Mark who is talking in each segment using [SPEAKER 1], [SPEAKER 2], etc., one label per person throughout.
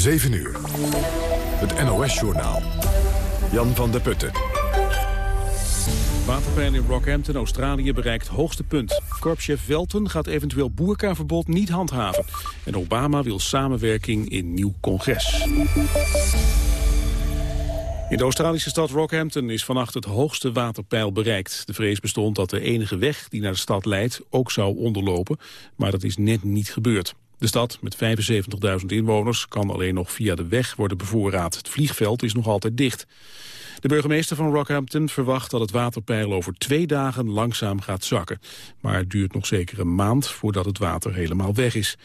[SPEAKER 1] 7 uur. Het NOS-journaal. Jan van der Putten.
[SPEAKER 2] Waterpeil in Rockhampton, Australië bereikt hoogste punt. Korpschef Welton gaat eventueel boerkaverbod niet handhaven. En Obama wil samenwerking in nieuw congres. In de Australische stad Rockhampton is vannacht het hoogste waterpeil bereikt. De vrees bestond dat de enige weg die naar de stad leidt ook zou onderlopen, maar dat is net niet gebeurd. De stad, met 75.000 inwoners, kan alleen nog via de weg worden bevoorraad. Het vliegveld is nog altijd dicht. De burgemeester van Rockhampton verwacht dat het waterpeil over twee dagen langzaam gaat zakken. Maar het duurt nog zeker een maand voordat het water helemaal weg is.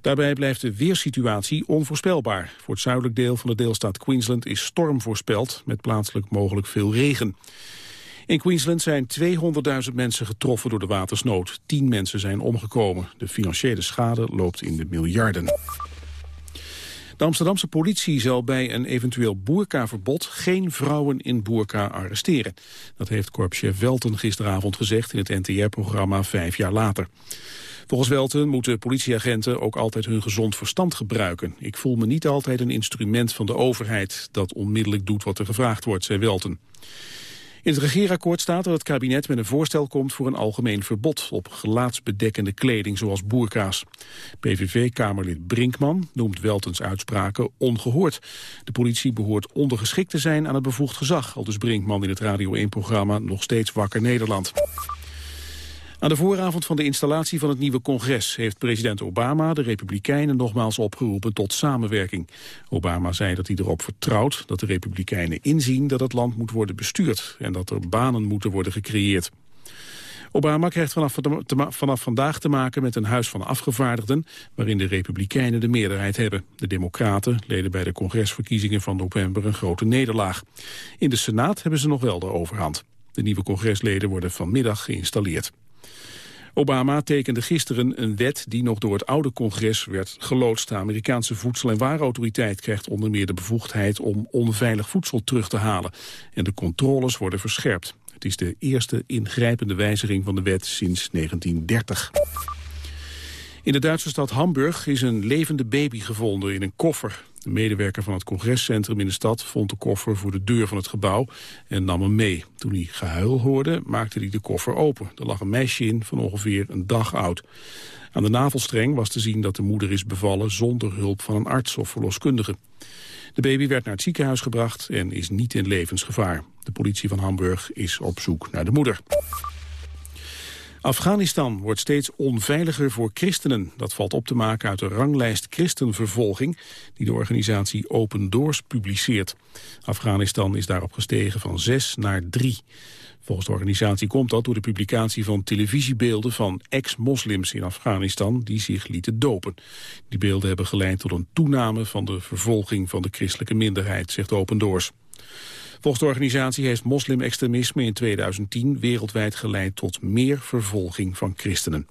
[SPEAKER 2] Daarbij blijft de weersituatie onvoorspelbaar. Voor het zuidelijk deel van de deelstaat Queensland is storm voorspeld... met plaatselijk mogelijk veel regen. In Queensland zijn 200.000 mensen getroffen door de watersnood. Tien mensen zijn omgekomen. De financiële schade loopt in de miljarden. De Amsterdamse politie zal bij een eventueel boerkaverbod geen vrouwen in boerka arresteren. Dat heeft korpschef Welten gisteravond gezegd in het NTR-programma Vijf jaar later. Volgens Welten moeten politieagenten ook altijd hun gezond verstand gebruiken. Ik voel me niet altijd een instrument van de overheid dat onmiddellijk doet wat er gevraagd wordt, zei Welten. In het regeerakkoord staat dat het kabinet met een voorstel komt voor een algemeen verbod op gelaatsbedekkende kleding zoals boerka's. PVV-kamerlid Brinkman noemt Weltens uitspraken ongehoord. De politie behoort ondergeschikt te zijn aan het bevoegd gezag, al dus Brinkman in het Radio 1-programma Nog Steeds Wakker Nederland. Aan de vooravond van de installatie van het nieuwe congres heeft president Obama de Republikeinen nogmaals opgeroepen tot samenwerking. Obama zei dat hij erop vertrouwt dat de Republikeinen inzien dat het land moet worden bestuurd en dat er banen moeten worden gecreëerd. Obama krijgt vanaf, vandaag te maken met een huis van afgevaardigden... waarin de Republikeinen de meerderheid hebben. De Democraten leden bij de congresverkiezingen van november een grote nederlaag. In de Senaat hebben ze nog wel de overhand. De nieuwe congresleden worden vanmiddag geïnstalleerd. Obama tekende gisteren een wet die nog door het oude congres werd geloodst. De Amerikaanse Voedsel- en Warenautoriteit krijgt onder meer de bevoegdheid om onveilig voedsel terug te halen. En de controles worden verscherpt. Het is de eerste ingrijpende wijziging van de wet sinds 1930. In de Duitse stad Hamburg is een levende baby gevonden in een koffer. De medewerker van het congrescentrum in de stad vond de koffer voor de deur van het gebouw en nam hem mee. Toen hij gehuil hoorde, maakte hij de koffer open. Er lag een meisje in van ongeveer een dag oud. Aan de navelstreng was te zien dat de moeder is bevallen zonder hulp van een arts of verloskundige. De baby werd naar het ziekenhuis gebracht en is niet in levensgevaar. De politie van Hamburg is op zoek naar de moeder. Afghanistan wordt steeds onveiliger voor christenen. Dat valt op te maken uit de ranglijst christenvervolging... die de organisatie Open Doors publiceert. Afghanistan is daarop gestegen van 6 naar 3. Volgens de organisatie komt dat door de publicatie van televisiebeelden van ex-moslims in Afghanistan die zich lieten dopen. Die beelden hebben geleid tot een toename van de vervolging van de christelijke minderheid, zegt Open Doors. Volgens de organisatie heeft moslimextremisme in 2010 wereldwijd geleid tot meer vervolging van christenen.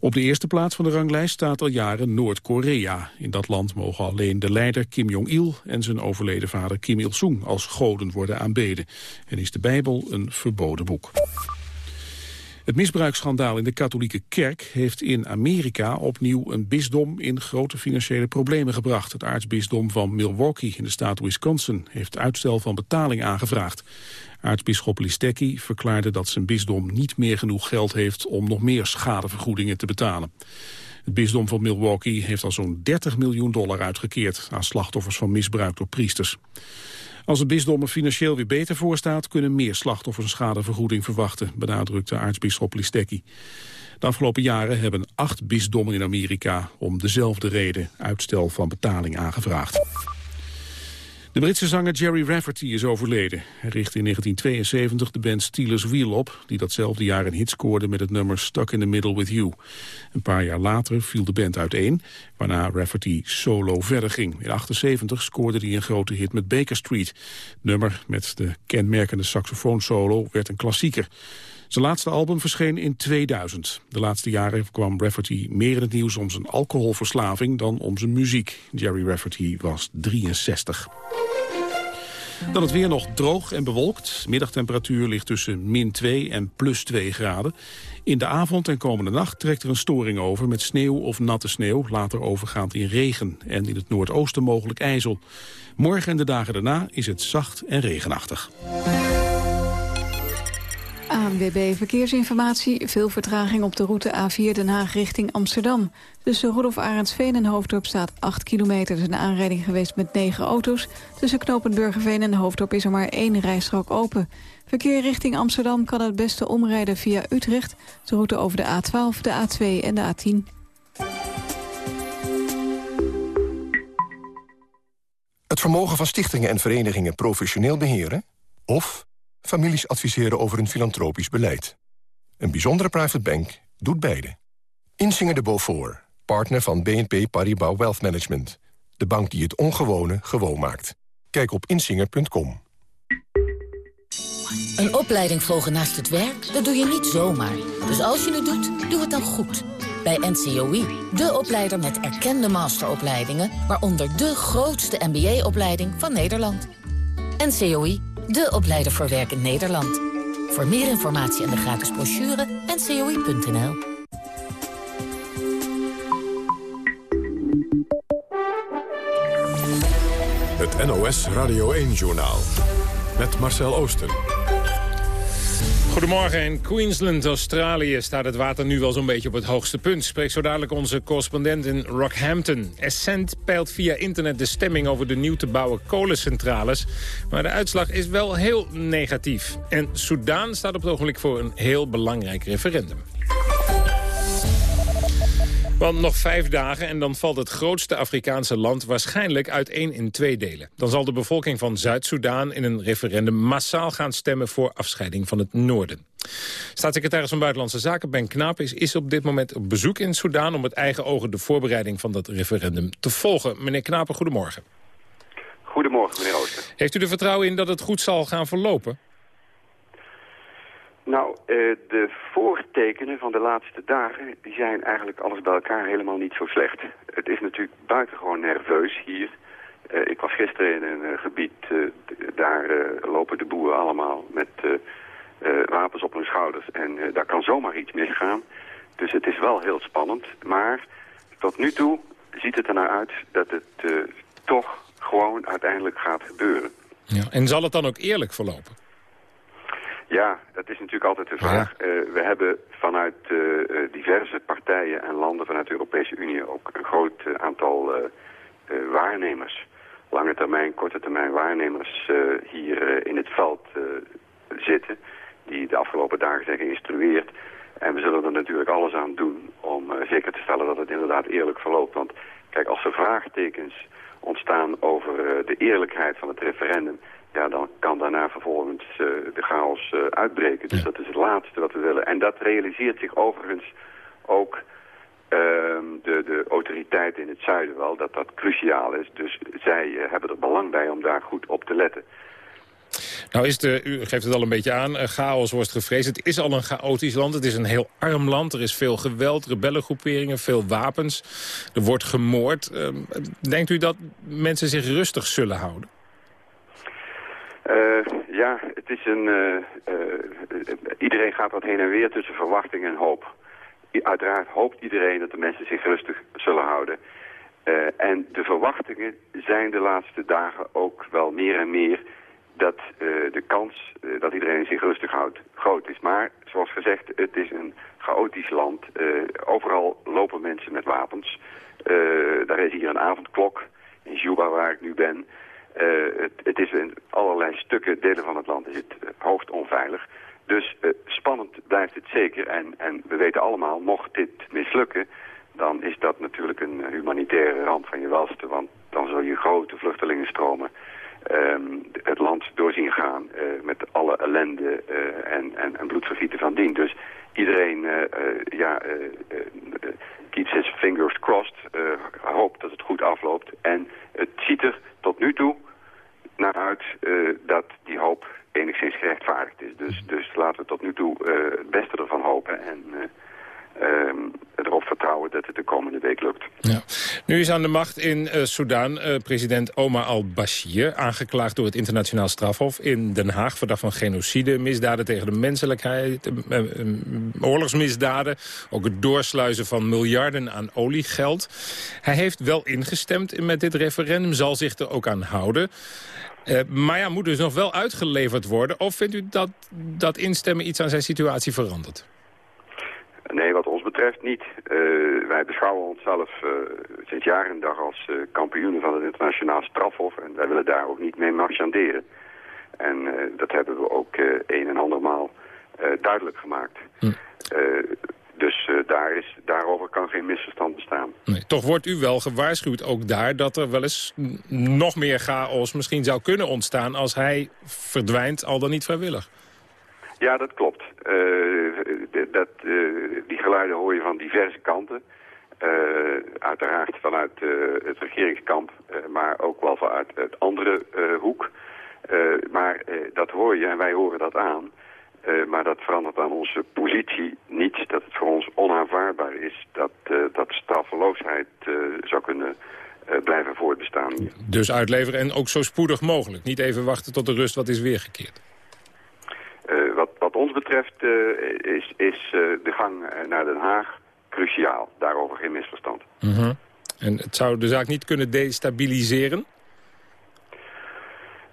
[SPEAKER 2] Op de eerste plaats van de ranglijst staat al jaren Noord-Korea. In dat land mogen alleen de leider Kim Jong-il en zijn overleden vader Kim Il-sung als goden worden aanbeden. En is de Bijbel een verboden boek. Het misbruiksschandaal in de katholieke kerk heeft in Amerika opnieuw een bisdom in grote financiële problemen gebracht. Het aartsbisdom van Milwaukee in de staat Wisconsin heeft uitstel van betaling aangevraagd. Aartsbisschop Listecki verklaarde dat zijn bisdom niet meer genoeg geld heeft om nog meer schadevergoedingen te betalen. Het bisdom van Milwaukee heeft al zo'n 30 miljoen dollar uitgekeerd aan slachtoffers van misbruik door priesters. Als het bisdom er financieel weer beter voor staat... kunnen meer slachtoffers een schadevergoeding verwachten... benadrukte aartsbisschop Listecki. De afgelopen jaren hebben acht bisdommen in Amerika... om dezelfde reden uitstel van betaling aangevraagd. De Britse zanger Jerry Rafferty is overleden. Hij richtte in 1972 de band Steelers Wheel op... die datzelfde jaar een hit scoorde met het nummer Stuck in the Middle with You. Een paar jaar later viel de band uiteen, waarna Rafferty solo verder ging. In 78 scoorde hij een grote hit met Baker Street. Het nummer met de kenmerkende saxofoonsolo werd een klassieker. Zijn laatste album verscheen in 2000. De laatste jaren kwam Rafferty meer in het nieuws om zijn alcoholverslaving dan om zijn muziek. Jerry Rafferty was 63. Dan het weer nog droog en bewolkt. Middagtemperatuur ligt tussen min 2 en plus 2 graden. In de avond en komende nacht trekt er een storing over met sneeuw of natte sneeuw, later overgaand in regen en in het noordoosten mogelijk ijzel. Morgen en de dagen daarna is het zacht en regenachtig.
[SPEAKER 3] ANWB Verkeersinformatie. Veel vertraging op de route A4 Den Haag richting Amsterdam. Tussen Rudolf Arendsveen en Hoofddorp staat 8 kilometer. Er is een aanrijding geweest met 9 auto's. Tussen knopen Burgerveen en Hoofddorp is er maar één rijstrook open. Verkeer richting Amsterdam kan het beste omrijden via Utrecht. De route over de A12, de A2 en de A10.
[SPEAKER 4] Het vermogen van stichtingen en verenigingen professioneel beheren... of families adviseren over een filantropisch beleid. Een bijzondere private bank doet beide. Insinger de Beaufort, partner van BNP Paribas Wealth Management. De bank die het ongewone gewoon maakt. Kijk op insinger.com.
[SPEAKER 5] Een opleiding volgen naast het werk, dat doe je niet zomaar. Dus als je het doet, doe het dan goed. Bij NCOI, de opleider met erkende masteropleidingen... waaronder de grootste MBA-opleiding van Nederland. NCOI, de opleider voor werk in Nederland. Voor meer informatie en de gratis brochure, ncoi.nl.
[SPEAKER 1] Het NOS Radio 1-journaal. Met Marcel Oosten.
[SPEAKER 6] Goedemorgen. In Queensland, Australië staat het water nu wel zo'n beetje op het hoogste punt. Spreekt zo dadelijk onze correspondent in Rockhampton. Essent peilt via internet de stemming over de nieuw te bouwen kolencentrales. Maar de uitslag is wel heel negatief. En Soudaan staat op het ogenblik voor een heel belangrijk referendum. Want nog vijf dagen en dan valt het grootste Afrikaanse land waarschijnlijk uiteen in twee delen. Dan zal de bevolking van Zuid-Soedan in een referendum massaal gaan stemmen voor afscheiding van het noorden. Staatssecretaris van Buitenlandse Zaken Ben Knaap is, is op dit moment op bezoek in Soedan om met eigen ogen de voorbereiding van dat referendum te volgen. Meneer Knapen, goedemorgen.
[SPEAKER 7] Goedemorgen, meneer Ooster.
[SPEAKER 6] Heeft u er vertrouwen in dat het goed zal gaan verlopen?
[SPEAKER 7] Nou, uh, de voortekenen van de laatste dagen die zijn eigenlijk alles bij elkaar helemaal niet zo slecht. Het is natuurlijk buitengewoon nerveus hier. Uh, ik was gisteren in een uh, gebied, daar lopen de boeren allemaal met wapens op hun schouders. En daar kan zomaar iets misgaan. Dus het is wel heel spannend. Maar tot nu toe ziet het er naar uit dat het toch gewoon uiteindelijk gaat gebeuren.
[SPEAKER 6] Ja, en zal het dan ook eerlijk verlopen?
[SPEAKER 7] Dat is natuurlijk altijd de vraag. Uh, we hebben vanuit uh, diverse partijen en landen vanuit de Europese Unie ook een groot aantal waarnemers. Lange termijn, korte termijn waarnemers hier in het veld zitten. Die de afgelopen dagen zijn geïnstrueerd. En we zullen er natuurlijk alles aan doen om zeker te stellen dat het inderdaad eerlijk verloopt. Want kijk, als er vraagtekens ontstaan over de eerlijkheid van het referendum ja, dan kan daarna vervolgens uh, de chaos uh, uitbreken. Dus dat is het laatste wat we willen. En dat realiseert zich overigens ook uh, de, de autoriteiten in het zuiden wel, dat dat cruciaal is. Dus zij uh, hebben er belang bij om daar goed op te letten.
[SPEAKER 6] Nou is de, u geeft het al een beetje aan, chaos wordt gevreesd. Het is al een chaotisch land, het is een heel arm land. Er is veel geweld, rebellengroeperingen, veel wapens. Er wordt gemoord. Ehm, denkt u dat mensen zich rustig zullen houden?
[SPEAKER 7] Uh, ja, het is een... Uh, uh, iedereen gaat wat heen en weer tussen verwachting en hoop. Uiteraard hoopt iedereen dat de mensen zich rustig zullen houden. en de verwachtingen zijn de laatste dagen ook wel meer en meer dat de kans dat iedereen zich rustig houdt groot is. Maar, zoals gezegd, het is een chaotisch land. overal lopen mensen met wapens. daar is hier een avondklok in Juba waar ik nu ben... Uh, het, het, is in allerlei stukken, delen van het land is het uh, hoogst onveilig. Dus uh, spannend blijft het zeker. En, en we weten allemaal, mocht dit mislukken... dan is dat natuurlijk een humanitaire ramp van je welste. Want dan zul je grote vluchtelingenstromen um, het land doorzien gaan... met alle ellende en, en, en bloedvergieten van dien. Dus iedereen ja, keeps his fingers crossed, hoopt dat het goed afloopt. En het ziet er tot nu toe naar uit uh, dat die hoop enigszins gerechtvaardigd is. Dus, dus laten we tot nu toe uh, het beste ervan hopen en uh, erop vertrouwen dat het de komende week lukt.
[SPEAKER 6] Ja. Nu is aan de macht in uh, president Omar al-Bashir... aangeklaagd door het internationaal strafhof in Den Haag... verdacht van genocide, misdaden tegen de menselijkheid... Uh, oorlogsmisdaden, ook het doorsluizen van miljarden aan oliegeld. Hij heeft wel ingestemd met dit referendum, zal zich er ook aan houden. maar ja, moet dus nog wel uitgeleverd worden. Of vindt u dat dat instemmen iets aan zijn situatie verandert?
[SPEAKER 7] Nee, wat ons betreft niet. Uh, wij beschouwen onszelf uh, sinds jaren en dag als uh, kampioenen van het internationaal strafhof. En wij willen daar ook niet mee marchanderen. En dat hebben we ook een en andermaal duidelijk gemaakt. Hm. dus daar is, daarover kan geen misverstand bestaan.
[SPEAKER 6] Nee, toch wordt u wel gewaarschuwd ook daar dat er wel eens nog meer chaos misschien zou kunnen ontstaan als hij verdwijnt, al dan niet vrijwillig.
[SPEAKER 7] Ja, dat klopt. Uh, dat, uh, geluiden hoor je van diverse kanten. Uh, uiteraard vanuit het regeringskamp, maar ook wel vanuit het andere hoek. maar dat hoor je en wij horen dat aan. maar dat verandert aan onze positie niet. Dat het voor ons onaanvaardbaar is dat, dat straffeloosheid zou kunnen blijven voortbestaan.
[SPEAKER 6] Dus uitleveren en ook zo spoedig mogelijk. Niet even wachten tot de rust wat is weergekeerd.
[SPEAKER 7] Uh, wat, wat ons betreft uh, is, is uh, de gang naar Den Haag cruciaal. Daarover geen misverstand.
[SPEAKER 6] -hmm. En het zou de zaak niet kunnen destabiliseren?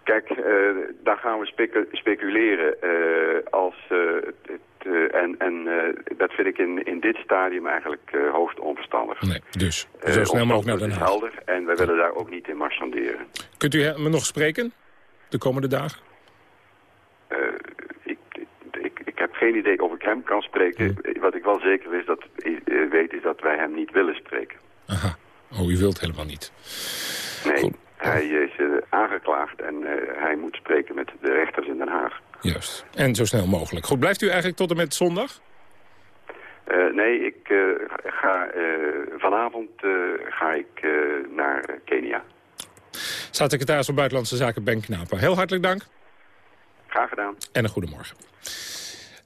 [SPEAKER 7] Kijk, daar gaan we specu speculeren. als, het, en en dat vind ik in, in dit stadium eigenlijk hoogst onverstandig.
[SPEAKER 6] Nee, dus zo snel mogelijk naar Den Haag.
[SPEAKER 7] helder en wij willen daar ook niet in marchanderen.
[SPEAKER 6] Kunt u me nog spreken de komende dagen?
[SPEAKER 7] Geen idee of ik hem kan spreken. Wat ik wel zeker is dat, eh, weet is dat wij hem niet willen spreken.
[SPEAKER 6] Aha. Oh, u wilt helemaal niet.
[SPEAKER 7] Nee, hij is uh, aangeklaagd en uh, hij moet spreken met de rechters in Den Haag.
[SPEAKER 6] Juist. En zo snel mogelijk. Goed, blijft u eigenlijk tot en met zondag?
[SPEAKER 7] Uh, nee, ik ga vanavond ga ik naar Kenia.
[SPEAKER 6] Staatssecretaris van Buitenlandse Zaken Ben Knaper. Heel hartelijk dank.
[SPEAKER 7] Graag gedaan.
[SPEAKER 6] En een goede morgen.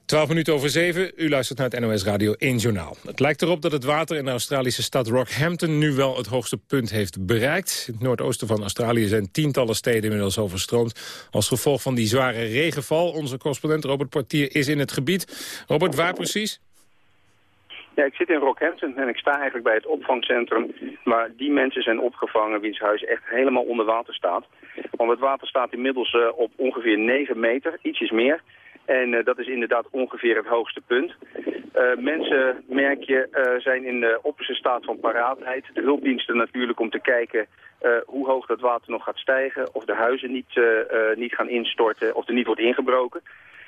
[SPEAKER 6] 12 minuten over 7, u luistert naar het NOS Radio 1 Journaal. Het lijkt erop dat het water in de Australische stad Rockhampton... nu wel het hoogste punt heeft bereikt. In het noordoosten van Australië zijn tientallen steden inmiddels overstroomd... als gevolg van die zware regenval. Onze correspondent Robert Portier is in het gebied. Robert, waar precies?
[SPEAKER 8] Ja, ik zit in Rockhampton en ik sta eigenlijk bij het opvangcentrum... waar die mensen zijn opgevangen wiens huis echt helemaal onder water staat. Want het water staat inmiddels uh, op ongeveer 9 meter, ietsjes meer... En uh, dat is inderdaad ongeveer het hoogste punt. Uh, mensen, merk je, uh, zijn in de opperste staat van paraatheid. De hulpdiensten natuurlijk om te kijken hoe hoog dat water nog gaat stijgen. Of de huizen niet, niet gaan instorten of er niet wordt ingebroken.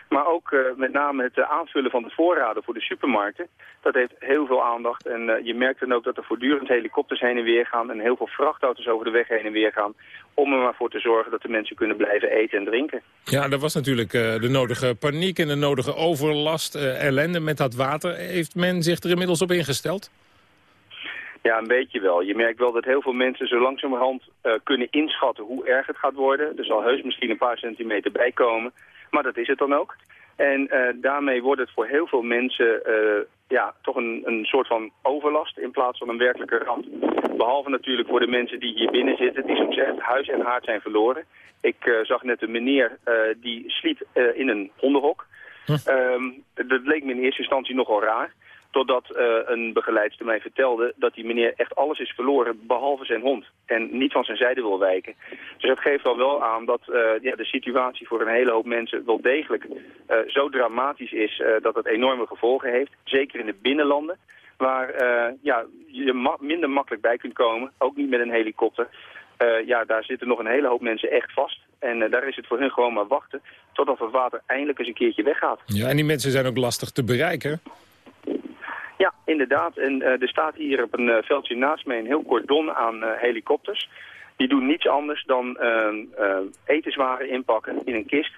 [SPEAKER 8] Maar ook uh, met name het uh, aanvullen van de voorraden voor de supermarkten. Dat heeft heel veel aandacht. En uh, je merkt dan ook dat er voortdurend helikopters heen en weer gaan... en heel veel vrachtauto's over de weg heen en weer gaan... om er maar voor te zorgen dat de mensen kunnen blijven eten en drinken.
[SPEAKER 6] Ja, er was natuurlijk de nodige paniek en de nodige overlast, ellende met dat water. Heeft men zich er inmiddels op ingesteld?
[SPEAKER 8] Ja, een beetje wel. Je merkt wel dat heel veel mensen zo langzamerhand uh, kunnen inschatten hoe erg het gaat worden. Er zal heus misschien een paar centimeter bij komen. Maar dat is het dan ook. En uh, daarmee wordt het voor heel veel mensen uh, ja, toch een, een soort van overlast in plaats van een werkelijke ramp. Behalve natuurlijk voor de mensen die hier binnen zitten, die zoals echt huis en haard zijn verloren. Ik uh, zag net een meneer die sliep in een hondenhok. Hm. Um, dat leek me in eerste instantie nogal raar. Totdat uh, een begeleidster mij vertelde dat die meneer echt alles is verloren behalve zijn hond. En niet van zijn zijde wil wijken. Dus dat geeft al wel aan dat uh, ja, de situatie voor een hele hoop mensen wel degelijk uh, zo dramatisch is dat het enorme gevolgen heeft. Zeker in de binnenlanden waar ja, je minder makkelijk bij kunt komen. Ook niet met een helikopter. ja, daar zitten nog een hele hoop mensen echt vast. En daar is het voor hun gewoon maar wachten totdat het water eindelijk eens een keertje weggaat.
[SPEAKER 6] Ja, en die mensen zijn ook lastig te bereiken.
[SPEAKER 8] Ja, inderdaad. En uh, er staat hier op een uh, veldje naast mij een heel cordon aan uh, helikopters. Die doen niets anders dan etenswaren inpakken in een kist.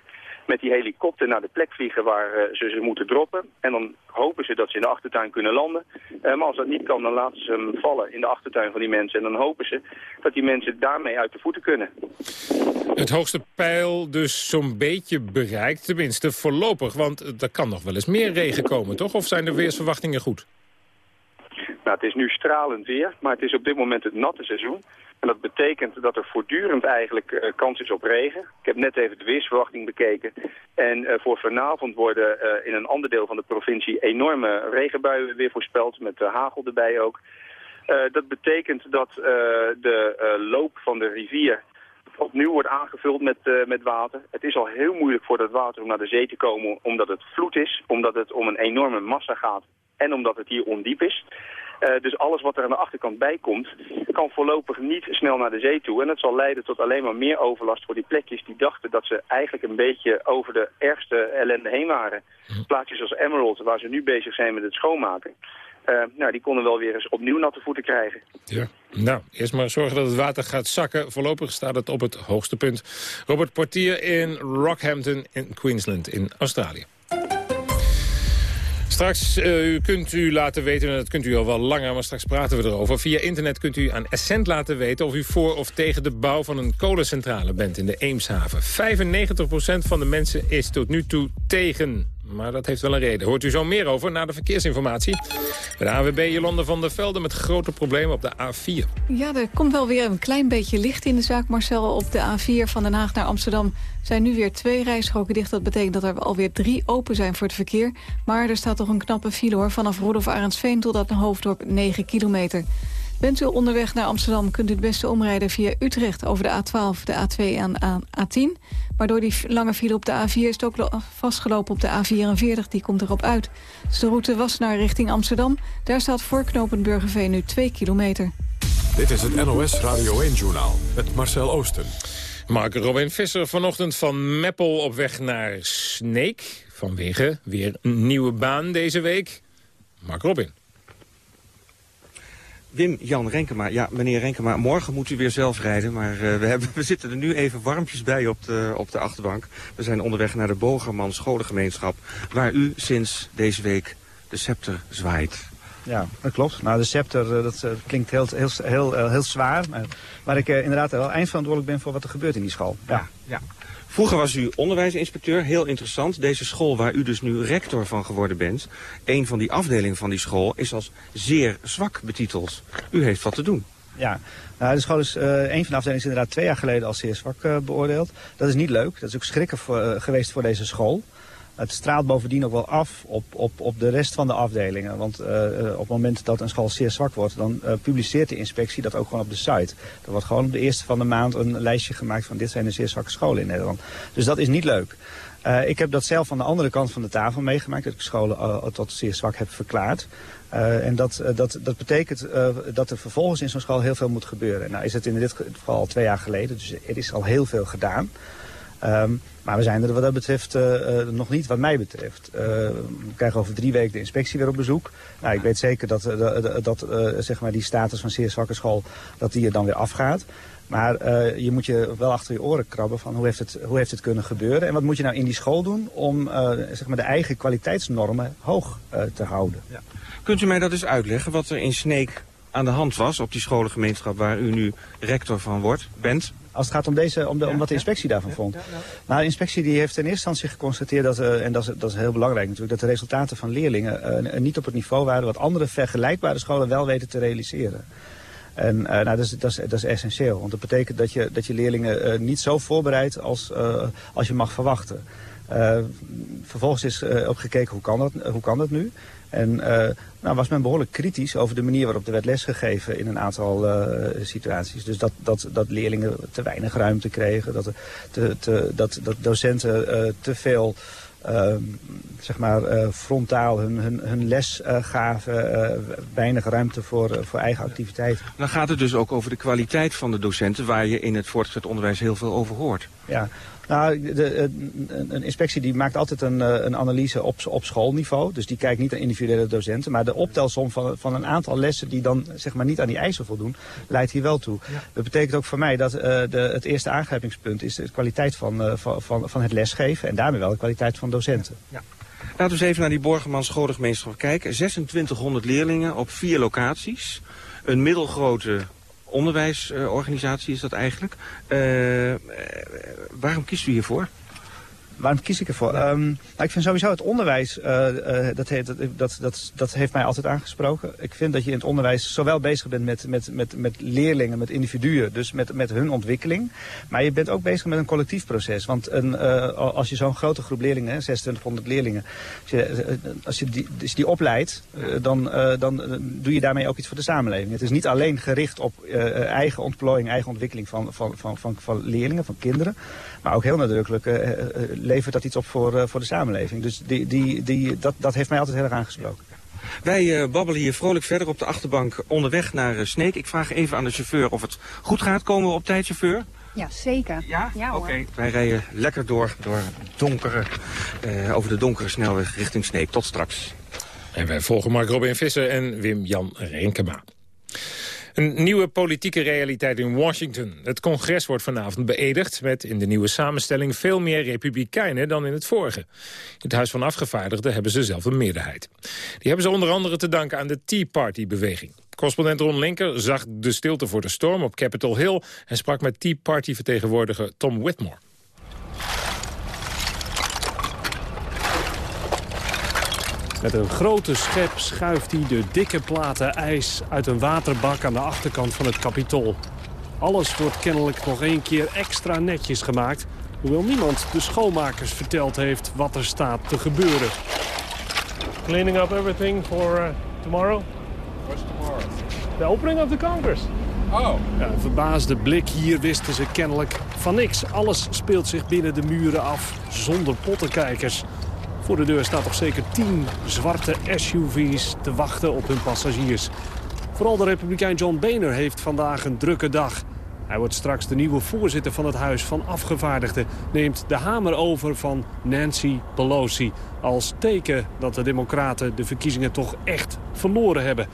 [SPEAKER 8] Met die helikopter naar de plek vliegen waar ze ze moeten droppen. En dan hopen ze dat ze in de achtertuin kunnen landen. maar als dat niet kan, dan laten ze hem vallen in de achtertuin van die mensen. En dan hopen ze dat die mensen daarmee uit de voeten kunnen.
[SPEAKER 6] Het hoogste pijl dus zo'n beetje bereikt, tenminste voorlopig. Want er kan nog wel eens meer regen komen, toch? Of zijn de weersverwachtingen goed?
[SPEAKER 8] Nou, het is nu stralend weer, maar het is op dit moment het natte seizoen. En dat betekent dat er voortdurend eigenlijk uh, kans is op regen. Ik heb net even de weersverwachting bekeken. En uh, voor vanavond worden uh, in een ander deel van de provincie enorme regenbuien weer voorspeld. Met hagel erbij ook. dat betekent dat de loop van de rivier opnieuw wordt aangevuld met, met water. Het is al heel moeilijk voor dat water om naar de zee te komen omdat het vloed is. Omdat het om een enorme massa gaat en omdat het hier ondiep is. Uh, dus alles wat er aan de achterkant bij komt, kan voorlopig niet snel naar de zee toe. En dat zal leiden tot alleen maar meer overlast voor die plekjes die dachten dat ze eigenlijk een beetje over de ergste ellende heen waren. Hm. Plaatsjes als Emerald, waar ze nu bezig zijn met het schoonmaken. Uh, nou, die konden wel weer eens opnieuw natte voeten krijgen.
[SPEAKER 6] Ja, nou, eerst maar zorgen dat het water gaat zakken. Voorlopig staat het op het hoogste punt. Robert Portier in Rockhampton in Queensland in Australië. Straks uh, kunt u laten weten, en dat kunt u al wel langer, maar straks praten we erover. Via internet kunt u aan Essent laten weten of u voor of tegen de bouw van een kolencentrale bent in de Eemshaven. 95% van de mensen is tot nu toe tegen. Maar dat heeft wel een reden. Hoort u zo meer over na de verkeersinformatie. De AWB Jolande van der Velde met grote problemen op de A4.
[SPEAKER 3] Ja, er komt wel weer een klein beetje licht in de zaak, Marcel. Op de A4 van Den Haag naar Amsterdam zijn nu weer twee rijstroken dicht. Dat betekent dat er alweer drie open zijn voor het verkeer. Maar er staat toch een knappe file hoor. Vanaf Rudolf Arendsveen tot aan Hoofddorp 9 kilometer. Bent u onderweg naar Amsterdam kunt u het beste omrijden via Utrecht... over de A12, de A2 en de A10. Maar door die lange file op de A4 is het ook vastgelopen op de A44. Die komt erop uit. Dus de route was naar richting Amsterdam. Daar staat voor knooppunt Burgerveen nu 2 kilometer.
[SPEAKER 1] Dit is het NOS Radio 1-journaal met Marcel Oosten.
[SPEAKER 6] Mark Robin Visser vanochtend van Meppel op weg naar Sneek. Vanwege weer een nieuwe baan deze week. Mark Robin.
[SPEAKER 9] Wim-Jan Renkema. Ja, meneer Renkema, morgen moet u weer zelf rijden. Maar uh, we, hebben, we zitten er nu even warmpjes bij op de, op de achterbank. We zijn onderweg naar de Bogerman scholengemeenschap... waar u sinds deze week de scepter zwaait.
[SPEAKER 10] Ja, dat klopt. Nou, de scepter, eh, dat, uh, klinkt heel, heel, heel, heel zwaar. Maar waar ik inderdaad wel eindverantwoordelijk ben voor wat er gebeurt in die school.
[SPEAKER 9] Ja, ja. Vroeger was u onderwijsinspecteur, heel interessant. Deze school waar u dus nu rector van geworden bent... een van die afdelingen van die school is als zeer zwak betiteld. U heeft wat te doen.
[SPEAKER 10] Ja, nou, de school is, uh, een van de afdelingen is inderdaad twee jaar geleden als zeer zwak uh, beoordeeld. Dat is niet leuk. Dat is ook schrikken voor, uh, geweest voor deze school. Het straalt bovendien ook wel af op, op, op de rest van de afdelingen. Want uh, op het moment dat een school zeer zwak wordt, dan uh, publiceert de inspectie dat ook gewoon op de site. Er wordt gewoon op de eerste van de maand een lijstje gemaakt van dit zijn de zeer zwakke scholen in Nederland. Dus dat is niet leuk. Ik heb dat zelf aan de andere kant van de tafel meegemaakt. Dat ik scholen tot zeer zwak heb verklaard. En dat, dat, dat betekent dat er vervolgens in zo'n school heel veel moet gebeuren. Nou is het in dit geval al twee jaar geleden, dus er is al heel veel gedaan. Um, maar we zijn er wat dat betreft uh, uh, nog niet wat mij betreft. Uh, we krijgen over drie weken de inspectie weer op bezoek. Nou, ik weet zeker dat, dat zeg maar die status van zeer zwakke school dat die er dan weer afgaat. Maar je moet je wel achter je oren krabben van hoe heeft, het, hoe heeft het kunnen gebeuren. En wat moet je nou in die school doen om zeg maar de eigen kwaliteitsnormen hoog te houden. Ja.
[SPEAKER 9] Kunt u mij dat eens uitleggen wat er in Sneek aan de hand was op die scholengemeenschap waar u nu rector van wordt, bent?
[SPEAKER 10] Als het gaat om, deze, om, de, om wat de inspectie daarvan vond. Nou, de inspectie die heeft in eerste instantie geconstateerd, dat, uh, en dat is, dat is heel belangrijk natuurlijk, dat de resultaten van leerlingen uh, niet op het niveau waren wat andere vergelijkbare scholen wel weten te realiseren. En uh, nou, dat, is, dat, is, dat is essentieel, want dat betekent dat je, dat je leerlingen niet zo voorbereidt als, als je mag verwachten. vervolgens is ook gekeken hoe kan dat, hoe kan dat nu. En uh, nou was men behoorlijk kritisch over de manier waarop er werd lesgegeven in een aantal uh, situaties. Dus dat, dat, dat leerlingen te weinig ruimte kregen, dat, te, te, dat, dat docenten uh, te veel uh, zeg maar, uh, frontaal hun, hun, hun les uh, gaven, weinig ruimte voor, voor eigen activiteiten.
[SPEAKER 9] Dan gaat het dus ook over de kwaliteit van de docenten, waar je in het voortgezet onderwijs heel veel over hoort.
[SPEAKER 10] Ja, nou, de, een, een inspectie die maakt altijd een, eh, een analyse op, op schoolniveau. Dus die kijkt niet naar individuele docenten. Maar de optelsom van, van een aantal lessen die dan zeg maar, niet aan die eisen voldoen, leidt hier wel toe. Dat betekent ook voor mij dat uh, de, het eerste aangrijpingspunt is de kwaliteit van, uh, van, van, van het lesgeven. En daarmee wel de kwaliteit van docenten. Ja.
[SPEAKER 9] Laten we eens even naar die Borgerman scholengemeenschap kijken. 2600 leerlingen op vier locaties. Een middelgrote onderwijsorganisatie is dat eigenlijk. Uh, waarom kiest u hiervoor?
[SPEAKER 10] Waarom kies ik ervoor? Um, nou, ik vind sowieso het onderwijs, uh, uh, dat, heeft, dat, dat, dat, dat, heeft mij altijd aangesproken. Ik vind dat je in het onderwijs zowel bezig bent met, met, met, met leerlingen, met individuen, dus met, met hun ontwikkeling. Maar je bent ook bezig met een collectief proces. Want een, uh, als je zo'n grote groep leerlingen, 2600 leerlingen, als je, als je die, als je die opleidt, dan, dan doe je daarmee ook iets voor de samenleving. Het is niet alleen gericht op eigen ontplooiing, eigen ontwikkeling van, van, van, van, van leerlingen, van kinderen. Maar ook heel nadrukkelijk uh, levert dat iets op voor, uh, voor de samenleving. Dus die, die, die, dat, dat heeft mij altijd heel erg aangesproken.
[SPEAKER 9] Wij babbelen hier vrolijk verder op de achterbank onderweg naar Sneek. Ik vraag even aan de chauffeur of het goed gaat. Komen we op tijd, chauffeur?
[SPEAKER 11] Ja, zeker.
[SPEAKER 9] Ja? ja Oké. Wij rijden lekker door, door donkere, over de donkere snelweg richting Sneek. Tot straks.
[SPEAKER 6] En wij volgen Mark Robin Visser en Wim-Jan Renkema. Een nieuwe politieke realiteit in Washington. Het congres wordt vanavond beëdigd met in de nieuwe samenstelling veel meer republikeinen dan in het vorige. In het Huis van Afgevaardigden hebben ze zelf een meerderheid. Die hebben ze onder andere te danken aan de Tea Party-beweging. Correspondent Ron Linker zag de stilte voor de storm op Capitol Hill... en sprak met Tea Party-vertegenwoordiger Tom Whitmore.
[SPEAKER 12] Met een grote schep schuift hij de dikke platen ijs uit een waterbak aan de achterkant van het kapitol. Alles wordt kennelijk nog één keer extra netjes gemaakt... hoewel niemand de schoonmakers verteld heeft wat er staat te gebeuren. Cleaning up everything for uh, tomorrow?
[SPEAKER 13] What's tomorrow?
[SPEAKER 12] The opening of the Congress.
[SPEAKER 13] Oh.
[SPEAKER 12] Ja, een verbaasde blik hier wisten ze kennelijk van niks. Alles speelt zich binnen de muren af, zonder pottenkijkers. Voor de deur staat toch zeker tien zwarte SUV's te wachten op hun passagiers. Vooral de republikein John Boehner heeft vandaag een drukke dag. Hij wordt straks de nieuwe voorzitter van het Huis van Afgevaardigden. Neemt de hamer over van Nancy Pelosi. Als teken dat de democraten de verkiezingen toch echt verloren hebben.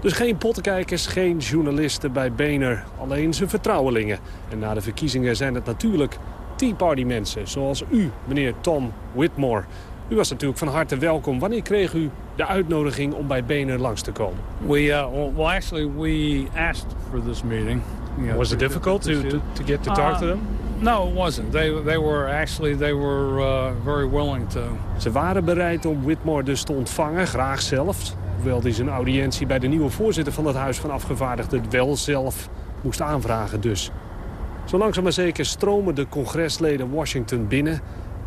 [SPEAKER 12] Dus geen pottenkijkers, geen journalisten bij Boehner. Alleen zijn vertrouwelingen. En na de verkiezingen zijn het natuurlijk Tea Party mensen. Zoals u, meneer Tom Whitmore. U was natuurlijk van harte welkom. Wanneer kreeg u de uitnodiging om bij Boehner langs te komen?
[SPEAKER 13] We, uh, well, actually, we asked for this meeting.
[SPEAKER 12] Was it difficult to, to, to get to talk uh, to them?
[SPEAKER 13] No, it wasn't. They, they were actually they were uh, very willing to.
[SPEAKER 12] Ze waren bereid om Whitmore dus te ontvangen, graag zelf. Hoewel hij zijn audiëntie bij de nieuwe voorzitter van het Huis van Afgevaardigden wel zelf moest aanvragen dus. Zo langzaam maar zeker stromen de congresleden Washington binnen.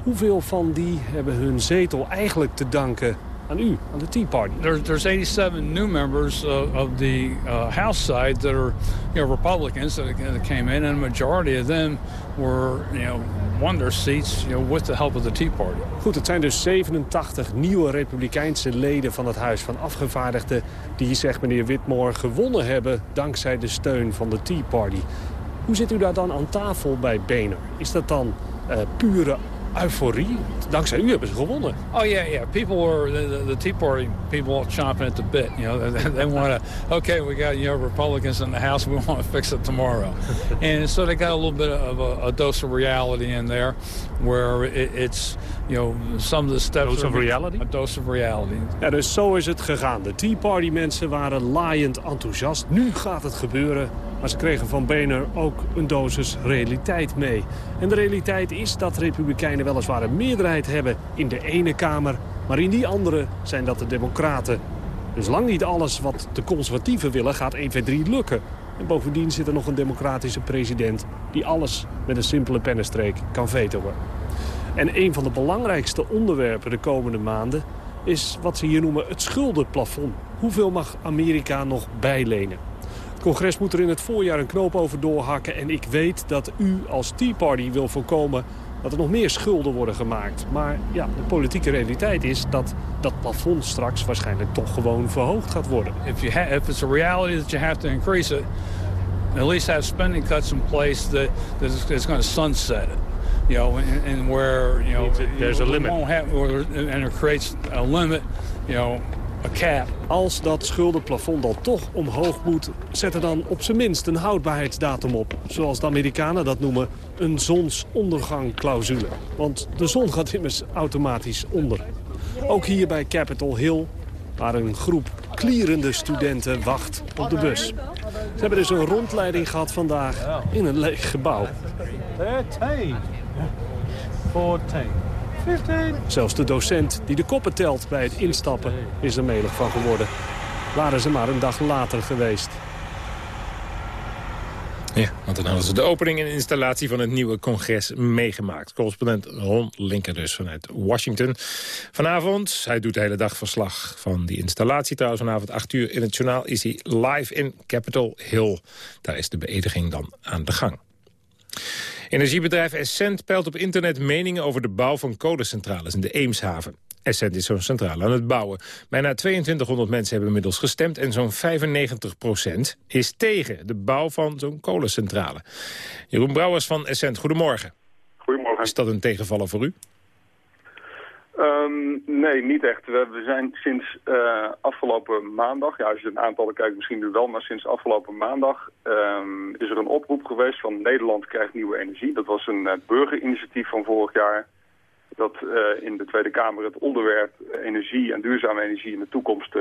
[SPEAKER 12] Hoeveel van die hebben hun zetel eigenlijk te danken aan u, aan de Tea Party?
[SPEAKER 13] There's, there's 87 new members uh, of the uh, House side that are you know, Republicans that, came in, and a majority of them were you know, won their seats you know, with the help of the Tea Party.
[SPEAKER 12] Goed, het zijn dus 87 nieuwe Republikeinse leden van het Huis van Afgevaardigden... die, zegt meneer Whitmore, gewonnen hebben dankzij de steun van de Tea Party. Hoe zit u daar dan aan tafel bij Boehner? Is dat dan uh, pure euforie? Dankzij u hebben ze gewonnen.
[SPEAKER 13] Oh yeah, yeah. People were the, the, Tea Party people chomping at the bit. You know, they, they want to. Okay, we got you know Republicans in the House. We want to fix it tomorrow, and so they got a little bit of a, a dose of reality in there, where it, it's you know some of the steps.
[SPEAKER 12] Dose of reality.
[SPEAKER 13] A dose of reality.
[SPEAKER 12] Ja, dus zo is het gegaan. De Tea Party mensen waren laaiend enthousiast. Nu gaat het gebeuren. Maar ze kregen van Boehner ook een dosis realiteit mee. En de realiteit is dat republikeinen weliswaar een meerderheid hebben in de ene kamer... maar in die andere zijn dat de democraten. Dus lang niet alles wat de conservatieven willen gaat 1, 2, 3 lukken. En bovendien zit er nog een democratische president... die alles met een simpele pennenstreek kan vetoen. En een van de belangrijkste onderwerpen de komende maanden... is wat ze hier noemen het schuldenplafond. Hoeveel mag Amerika nog bijlenen? Congres moet er in het voorjaar een knoop over doorhakken. En ik weet dat u als Tea Party wil voorkomen dat er nog meer schulden worden gemaakt. Maar ja, de politieke realiteit is dat dat plafond straks waarschijnlijk toch gewoon verhoogd gaat worden.
[SPEAKER 13] If, you if it's a reality that you have to increase it, at least have spending cuts in place that, that is going to sunset it. You know, and, and where, you know,
[SPEAKER 12] there's a limit.
[SPEAKER 13] Won't have, and it creates a limit, you know,
[SPEAKER 12] Als dat schuldenplafond dan toch omhoog moet... zet er dan op zijn minst een houdbaarheidsdatum op. Zoals de Amerikanen dat noemen, een zonsondergangclausule. Want de zon gaat immers automatisch onder. Ook hier bij Capitol Hill, waar een groep klierende studenten wacht op de bus. Ze hebben dus een rondleiding gehad vandaag in een leeg gebouw.
[SPEAKER 13] 14, 15.
[SPEAKER 12] Zelfs de docent die de koppen telt bij het instappen is er melig van geworden. Waren ze maar een dag later geweest.
[SPEAKER 6] Ja, want dan hadden ze de opening en installatie van het nieuwe congres meegemaakt. Correspondent Ron Linker dus vanuit Washington. Vanavond, hij doet de hele dag verslag van die installatie. Trouwens vanavond 8 uur in het journaal is hij live in Capitol Hill. Daar is de beëdiging dan aan de gang. Energiebedrijf Essent peilt op internet meningen over de bouw van kolencentrales in de Eemshaven. Essent is zo'n centrale aan het bouwen. Bijna 2200 mensen hebben inmiddels gestemd... en zo'n 95% is tegen de bouw van zo'n kolencentrale. Jeroen Brouwers van Essent, goedemorgen.
[SPEAKER 11] Goedemorgen.
[SPEAKER 6] Is dat een tegenvaller voor u?
[SPEAKER 11] Um, nee, niet echt. We, zijn sinds uh, afgelopen maandag, ja, als je een aantal kijkt misschien nu wel, maar sinds afgelopen maandag um, is er een oproep geweest van Nederland krijgt nieuwe energie. Dat was een uh, burgerinitiatief van vorig jaar dat uh, in de Tweede Kamer het onderwerp energie en duurzame energie in de toekomst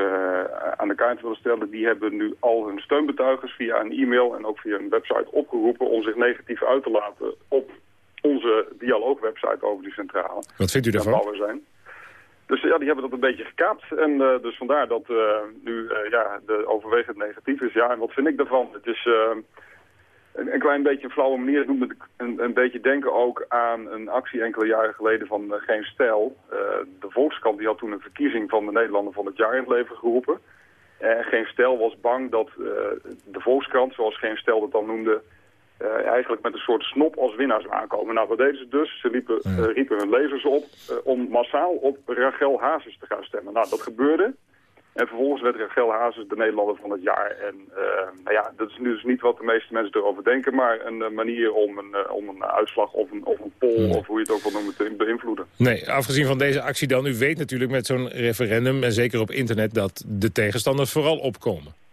[SPEAKER 11] aan de kaart willen stellen. Die hebben nu al hun steunbetuigers via een e-mail en ook via een website opgeroepen om zich negatief uit te laten op onze dialoogwebsite over die centrale.
[SPEAKER 6] Wat vindt u daarvan?
[SPEAKER 11] Zijn. Dus ja, die hebben dat een beetje gekaapt. En uh, dus vandaar dat uh, nu uh, ja, de overwegend negatief is. Ja, en wat vind ik daarvan? Het is een, een, klein beetje een flauwe manier. Het doet me een, een, beetje denken ook aan een actie enkele jaren geleden van Geen Stijl. de Volkskrant die had toen een verkiezing van de Nederlander van het jaar in het leven geroepen. En Geen Stijl was bang dat de Volkskrant, zoals Geen Stijl dat dan noemde uh, eigenlijk met een soort snop als winnaars aankomen. Nou, wat deden ze dus? Ze liepen, uh, riepen hun lezers op uh, om massaal op Rachel Hazes te gaan stemmen. Nou, dat gebeurde. En vervolgens werd Rachel Hazes de Nederlander van het jaar. En nou ja, dat is nu dus niet wat de meeste mensen erover denken... maar een manier om een, om een uitslag of een, of een poll, of hoe je het ook wil noemen, te beïnvloeden.
[SPEAKER 6] Nee, afgezien van deze actie dan, u weet natuurlijk met zo'n referendum... en zeker op internet dat de tegenstanders vooral opkomen.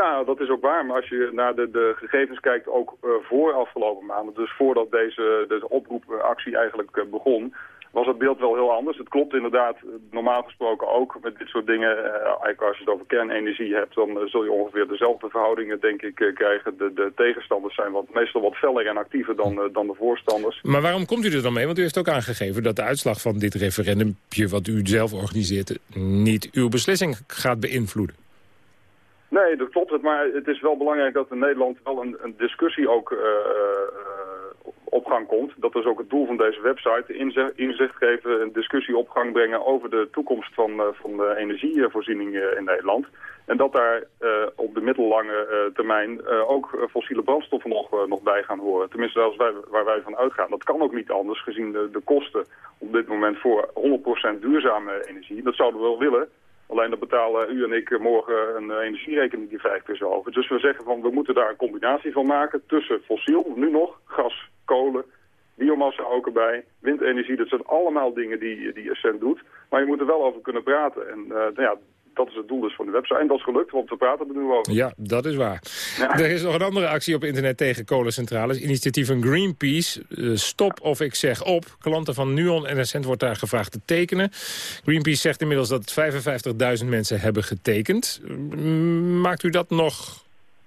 [SPEAKER 11] Ja, dat is ook waar. Maar als je naar de, de gegevens kijkt, ook uh, voor afgelopen maanden... dus voordat deze, deze oproepactie eigenlijk uh, begon... was het beeld wel heel anders. Het klopt inderdaad, normaal gesproken ook met dit soort dingen... Eigenlijk als je het over kernenergie hebt... dan zul je ongeveer dezelfde verhoudingen, denk ik, krijgen. De, de tegenstanders zijn wat, meestal wat feller en actiever dan, dan de voorstanders.
[SPEAKER 6] Maar waarom komt u er dan mee? Want u heeft ook aangegeven dat de uitslag van dit referendumpje... wat u zelf organiseert, niet uw beslissing gaat beïnvloeden.
[SPEAKER 11] Nee, dat klopt. Maar het is wel belangrijk dat in Nederland wel een, een discussie ook uh, uh, op gang komt. Dat is ook het doel van deze website. Inzicht, geven, een discussie op gang brengen over de toekomst van, uh, van de energievoorziening in Nederland. En dat daar op de middellange termijn ook fossiele brandstoffen nog, nog bij gaan horen. Tenminste, als wij, waar wij van uitgaan. Dat kan ook niet anders gezien de, de kosten op dit moment voor 100% duurzame energie. Dat zouden we wel willen. Alleen dan betalen u en ik morgen een energierekening die vijf keer zo hoog. Dus we zeggen van we moeten daar een combinatie van maken tussen fossiel, nu nog, gas, kolen, biomassa ook erbij, windenergie. Dat zijn allemaal dingen die, die Essent doet. Maar je moet er wel over kunnen praten. En uh, nou ja, dat is het doel dus van de website. En dat is gelukt, want we praten er nu over.
[SPEAKER 6] Ja, dat is waar. Er is nog een andere actie op internet tegen kolencentrales. Initiatief van Greenpeace. Uh, stop of ik zeg op. Klanten van Nuon en Essent wordt daar gevraagd te tekenen. Greenpeace zegt inmiddels dat 55.000 mensen hebben getekend. Maakt u dat nog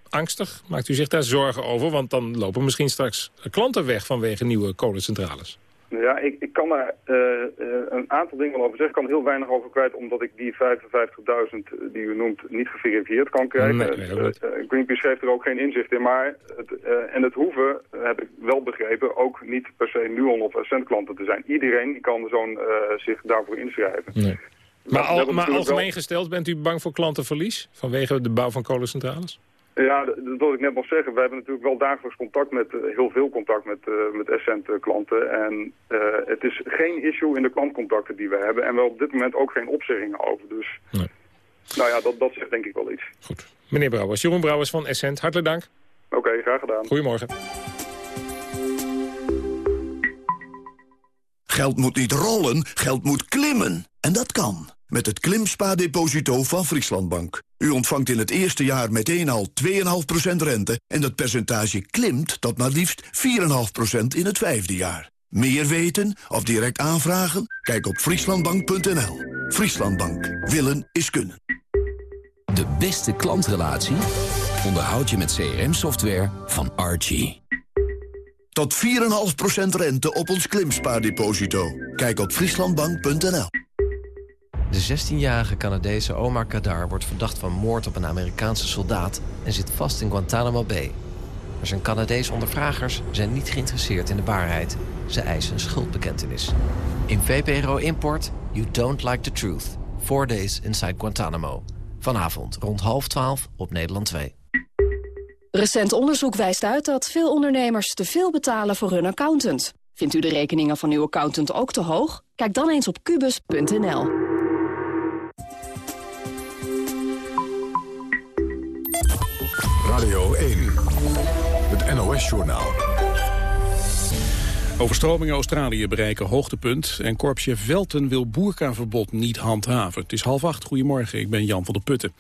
[SPEAKER 6] angstig? Maakt u zich daar zorgen over? Want dan lopen misschien straks klanten weg vanwege nieuwe kolencentrales.
[SPEAKER 11] Ja, ik, ik kan daar uh, uh, een aantal dingen over zeggen. Ik kan er heel weinig over kwijt, omdat ik die 55.000 die u noemt niet geverifieerd kan krijgen. Nee, uh, Greenpeace geeft er ook geen inzicht in. Maar het, en het hoeven, heb ik wel begrepen, ook niet per se Nuon of Essent klanten te zijn. Iedereen kan zo'n zich daarvoor inschrijven.
[SPEAKER 6] Nee. Maar, al, maar algemeen wel... gesteld, bent u bang voor klantenverlies vanwege de bouw van kolencentrales?
[SPEAKER 11] Ja, dat wil ik net nog zeggen. We hebben natuurlijk wel dagelijks contact met, uh, heel veel contact met, uh, met Essent klanten. En uh, het is geen issue in de klantcontacten die we hebben. En we hebben op dit moment ook geen opzeggingen over. Dus nee. nou ja, dat, dat zegt denk ik wel iets.
[SPEAKER 6] Goed. Meneer Brouwers, Jeroen Brouwers van Essent, hartelijk dank.
[SPEAKER 11] Oké, okay, graag gedaan.
[SPEAKER 6] Goedemorgen.
[SPEAKER 14] Geld moet niet rollen, geld moet klimmen. En dat kan. Met het Klimspa-deposito van Frieslandbank. U ontvangt in het eerste jaar meteen al 2,5% rente... en dat percentage klimt tot maar liefst 4,5% in het vijfde jaar. Meer weten of direct aanvragen? Kijk op frieslandbank.nl. Frieslandbank. Willen is kunnen.
[SPEAKER 15] De beste klantrelatie onderhoud je met CRM-software van Archie.
[SPEAKER 14] Tot 4,5% rente op ons klimspaardeposito. Kijk op frieslandbank.nl.
[SPEAKER 16] De 16-jarige Canadese Omar Kadar wordt verdacht van moord op een Amerikaanse soldaat... en zit vast in Guantanamo Bay. Maar zijn Canadees ondervragers zijn niet geïnteresseerd in de waarheid. Ze eisen een schuldbekentenis. In VPRO Import, You Don't Like the Truth. Four Days Inside Guantanamo. Vanavond rond half twaalf op Nederland 2.
[SPEAKER 17] Recent onderzoek wijst uit dat veel ondernemers te veel betalen voor hun accountant. Vindt u de rekeningen van uw accountant ook te hoog? Kijk dan eens op kubus.nl.
[SPEAKER 1] NOS-journaal.
[SPEAKER 2] Overstromingen Australië bereiken hoogtepunt en korpschef Velten wil boerkaverbod niet handhaven. Het is half acht. Goedemorgen, ik ben Jan van der Putten.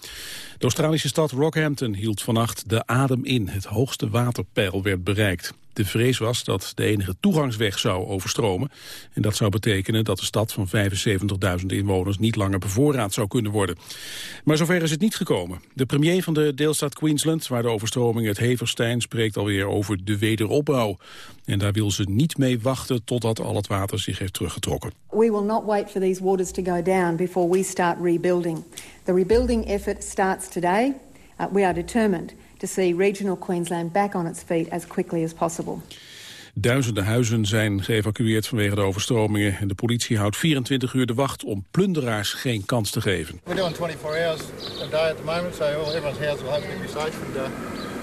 [SPEAKER 2] De Australische stad Rockhampton hield vannacht de adem in. Het hoogste waterpeil werd bereikt. De vrees was dat de enige toegangsweg zou overstromen. En dat zou betekenen dat de stad van 75.000 inwoners niet langer bevoorraad zou kunnen worden. Maar zover is het niet gekomen. De premier van de deelstaat Queensland, waar de overstroming het hevigst zijn, spreekt alweer over de wederopbouw. En daar wil ze niet mee wachten totdat al het water zich heeft teruggetrokken.
[SPEAKER 18] We will not wait for these waters to go down before we start rebuilding. The rebuilding effort starts today. Uh, we are determined to see regional Queensland back on its feet as quickly as possible.
[SPEAKER 2] Duizenden huizen zijn geëvacueerd vanwege de overstromingen. En de politie houdt 24 uur de wacht om plunderaars geen kans te geven.
[SPEAKER 19] We're doing 24 hours a day at the moment, so everyone's house will hopefully be safe and uh,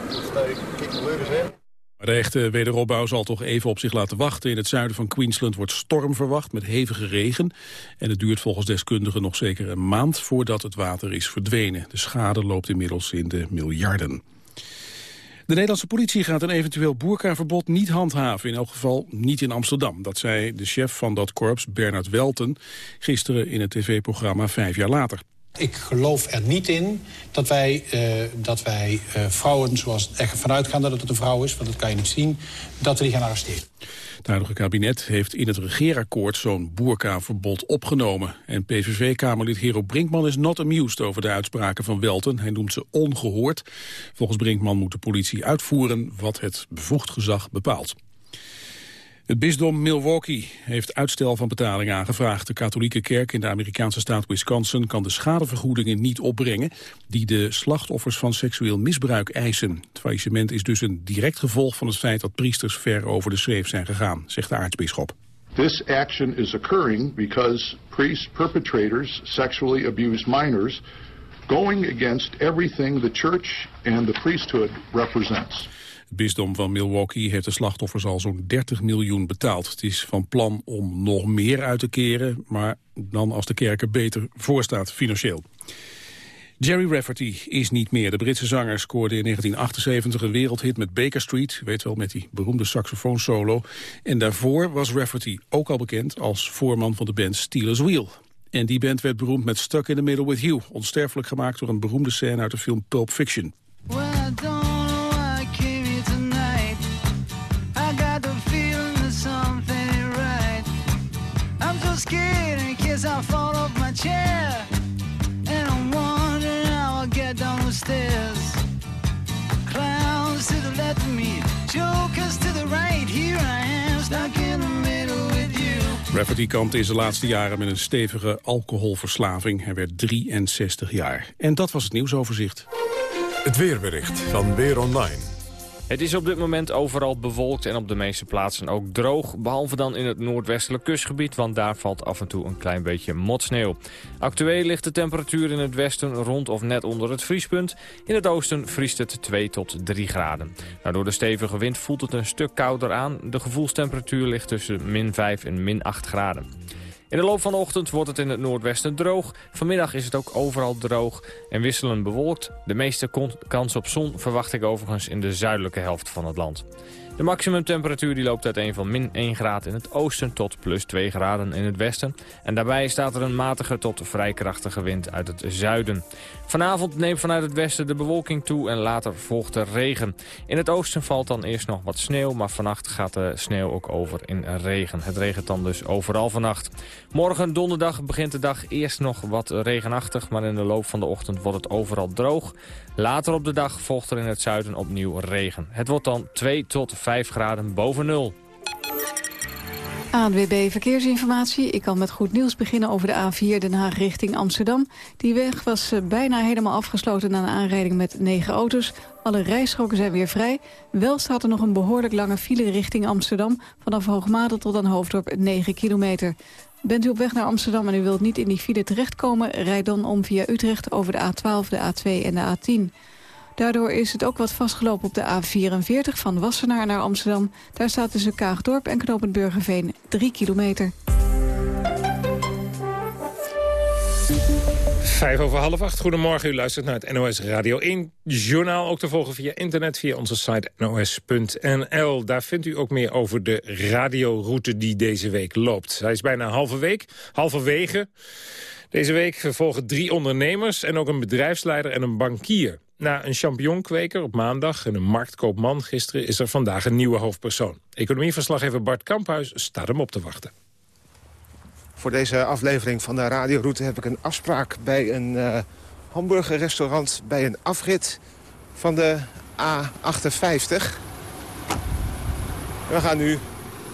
[SPEAKER 19] we'll stay keep the looters out.
[SPEAKER 2] Maar de echte wederopbouw zal toch even op zich laten wachten. In het zuiden van Queensland wordt storm verwacht met hevige regen. En het duurt volgens deskundigen nog zeker een maand voordat het water is verdwenen. De schade loopt inmiddels in de miljarden. De Nederlandse politie gaat een eventueel boerkaverbod niet handhaven. In elk geval niet in Amsterdam. Dat zei de chef van dat korps, Bernard Welten, gisteren in het tv-programma Vijf jaar later.
[SPEAKER 20] Ik geloof er niet in dat wij, uh, dat wij uh, vrouwen, zoals echt vanuit gaan dat het een vrouw is, want dat kan je niet zien, dat we die gaan arresteren.
[SPEAKER 2] Het huidige kabinet heeft in het regeerakkoord zo'n boerkaverbod opgenomen. En PVV-kamerlid Hero Brinkman is not amused over de uitspraken van Welten. Hij noemt ze ongehoord. Volgens Brinkman moet de politie uitvoeren wat het bevoegd gezag bepaalt. Het bisdom Milwaukee heeft uitstel van betaling aangevraagd. De katholieke kerk in de Amerikaanse staat Wisconsin kan de schadevergoedingen niet opbrengen die de slachtoffers van seksueel misbruik eisen. Het faillissement is dus een direct gevolg van het feit dat priesters ver over de schreef zijn gegaan, zegt de aartsbisschop.
[SPEAKER 21] This action is occurring because priest perpetrators sexually abused minors going against everything the church and the priesthood represents.
[SPEAKER 2] Het bisdom van Milwaukee heeft de slachtoffers al zo'n 30 miljoen betaald. Het is van plan om nog meer uit te keren, maar dan als de kerk er beter voor staat financieel. Jerry Rafferty is niet meer. De Britse zanger scoorde in 1978 een wereldhit met Baker Street. Weet wel, met die beroemde saxofoonsolo. En daarvoor was Rafferty ook al bekend als voorman van de band Steelers Wheel. En die band werd beroemd met Stuck in the Middle with You. Onsterfelijk gemaakt door een beroemde scène uit de film Pulp Fiction.
[SPEAKER 22] I fall off my chair. And I'm wondering how I'll get down the stairs. Clowns to the left of me, jokers to the right. Here I am, stuck in the middle with you.
[SPEAKER 2] Rafferty kampte in zijn laatste jaren met een stevige alcoholverslaving. Hij werd 63 jaar. En dat was het nieuwsoverzicht.
[SPEAKER 1] Het weerbericht van Weer Online.
[SPEAKER 23] Het is op dit moment overal bewolkt en op de meeste plaatsen ook droog. Behalve dan in het noordwestelijk kustgebied, want daar valt af en toe een klein beetje motsneeuw. Actueel ligt de temperatuur in het westen rond of net onder het vriespunt. In het oosten vriest het 2 tot 3 graden. Nou, door de stevige wind voelt het een stuk kouder aan. De gevoelstemperatuur ligt tussen min 5 en min 8 graden. In de loop van de ochtend wordt het in het noordwesten droog. Vanmiddag is het ook overal droog en wisselend bewolkt. De meeste kans op zon verwacht ik overigens in de zuidelijke helft van het land. De maximumtemperatuur die loopt uiteen van min 1 graad in het oosten tot plus 2 graden in het westen. En daarbij staat er een matige tot vrij krachtige wind uit het zuiden. Vanavond neemt vanuit het westen de bewolking toe en later volgt de regen. In het oosten valt dan eerst nog wat sneeuw, maar vannacht gaat de sneeuw ook over in regen. Het regent dan dus overal vannacht. Morgen donderdag begint de dag eerst nog wat regenachtig, maar in de loop van de ochtend wordt het overal droog. Later op de dag volgt er in het zuiden opnieuw regen. Het wordt dan 2 tot 5 graden boven nul.
[SPEAKER 3] ANWB Verkeersinformatie. Ik kan met goed nieuws beginnen over de A4 Den Haag richting Amsterdam. Die weg was eh, bijna helemaal afgesloten na een aanrijding met negen auto's. Alle rijstroken zijn weer vrij. Wel staat er nog een behoorlijk lange file richting Amsterdam. Vanaf Hoogmade tot aan Hoofddorp 9 kilometer. Bent u op weg naar Amsterdam en u wilt niet in die file terechtkomen... rijd dan om via Utrecht over de A12, de A2 en de A10. Daardoor is het ook wat vastgelopen op de A44 van Wassenaar naar Amsterdam. Daar staat tussen Kaagdorp en Knopend Burgerveen 3 kilometer.
[SPEAKER 6] Vijf over half acht. Goedemorgen, u luistert naar het NOS Radio 1 journaal. Ook te volgen via internet, via onze site nos.nl. Daar vindt u ook meer over de radioroute die deze week loopt. Hij is bijna halve week, halverwege. Deze week volgen drie ondernemers en ook een bedrijfsleider en een bankier. Na een champignonkweker op maandag en een marktkoopman gisteren... is er vandaag een nieuwe hoofdpersoon. Economieverslaggever Bart Kamphuis staat hem op te wachten.
[SPEAKER 24] Voor deze aflevering van de radioroute heb ik een afspraak bij een uh, hamburgerrestaurant... bij een afrit van de A58. We gaan nu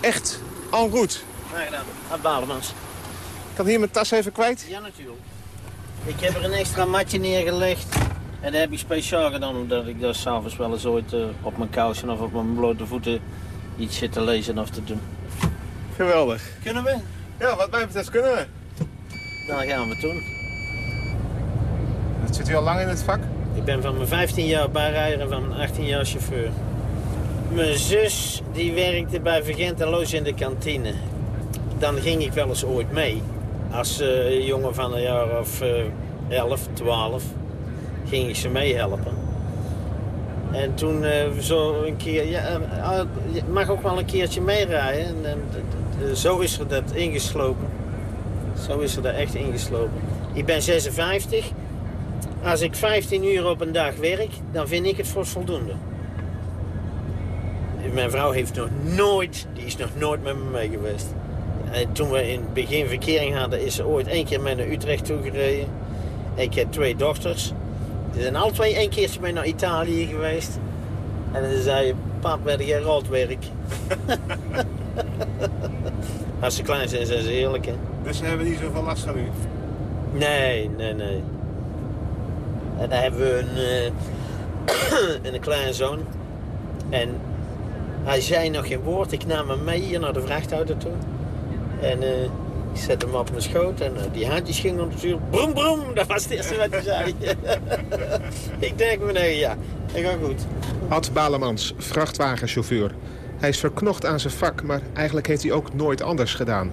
[SPEAKER 24] echt en route.
[SPEAKER 25] Nee, gedaan. Aan Balemans.
[SPEAKER 24] Kan hier mijn tas even kwijt?
[SPEAKER 25] Ja, natuurlijk. Ik heb er een extra matje neergelegd. En dat heb ik speciaal gedaan omdat ik daar s'avonds wel eens ooit uh, op mijn kousen of op mijn blote voeten iets zit te lezen of te doen.
[SPEAKER 24] Geweldig.
[SPEAKER 25] Kunnen we?
[SPEAKER 24] Ja, wat mij betreft kunnen we.
[SPEAKER 25] Dan gaan we doen.
[SPEAKER 24] Dat zit u al lang in het vak?
[SPEAKER 25] Ik ben van mijn 15 jaar bijrijder en van mijn 18 jaar chauffeur. Mijn zus die werkte bij Vergent en Loos in de kantine. Dan ging ik wel eens ooit mee. Als uh, jongen van een jaar of uh, 11, 12 ging ik ze meehelpen. En toen uh, zo een keer, ja, uh, je mag ook wel een keertje meerijden. En, en zo is er dat ingeslopen. Zo is er dat echt ingeslopen. Ik ben 56. Als ik 15 uur op een dag werk, dan vind ik het voor voldoende. Mijn vrouw heeft nog nooit, die is nog nooit met me mee geweest. En toen we in het begin verkering hadden, is ze ooit één keer mee naar Utrecht toegereden. Ik heb twee dochters. Ze zijn alle twee één keertje mee naar Italië geweest. En dan zei pap, werd jij roodwerk. Als ze klein zijn, zijn ze heerlijk, hè?
[SPEAKER 24] Dus ze hebben niet zoveel last van u?
[SPEAKER 25] Nee, nee, nee. En dan hebben we een, uh, een kleine zoon. En hij zei nog geen woord. Ik nam hem mee hier naar de vrachtauto toe. En... Uh, ik zette hem op mijn schoot en uh, die handjes gingen natuurlijk broem broem. Dat was het eerste wat hij zei. ik denk meneer, ja, dat gaat goed.
[SPEAKER 24] Ad Balemans, vrachtwagenchauffeur. Hij is verknocht aan zijn vak, maar eigenlijk heeft hij ook nooit anders gedaan.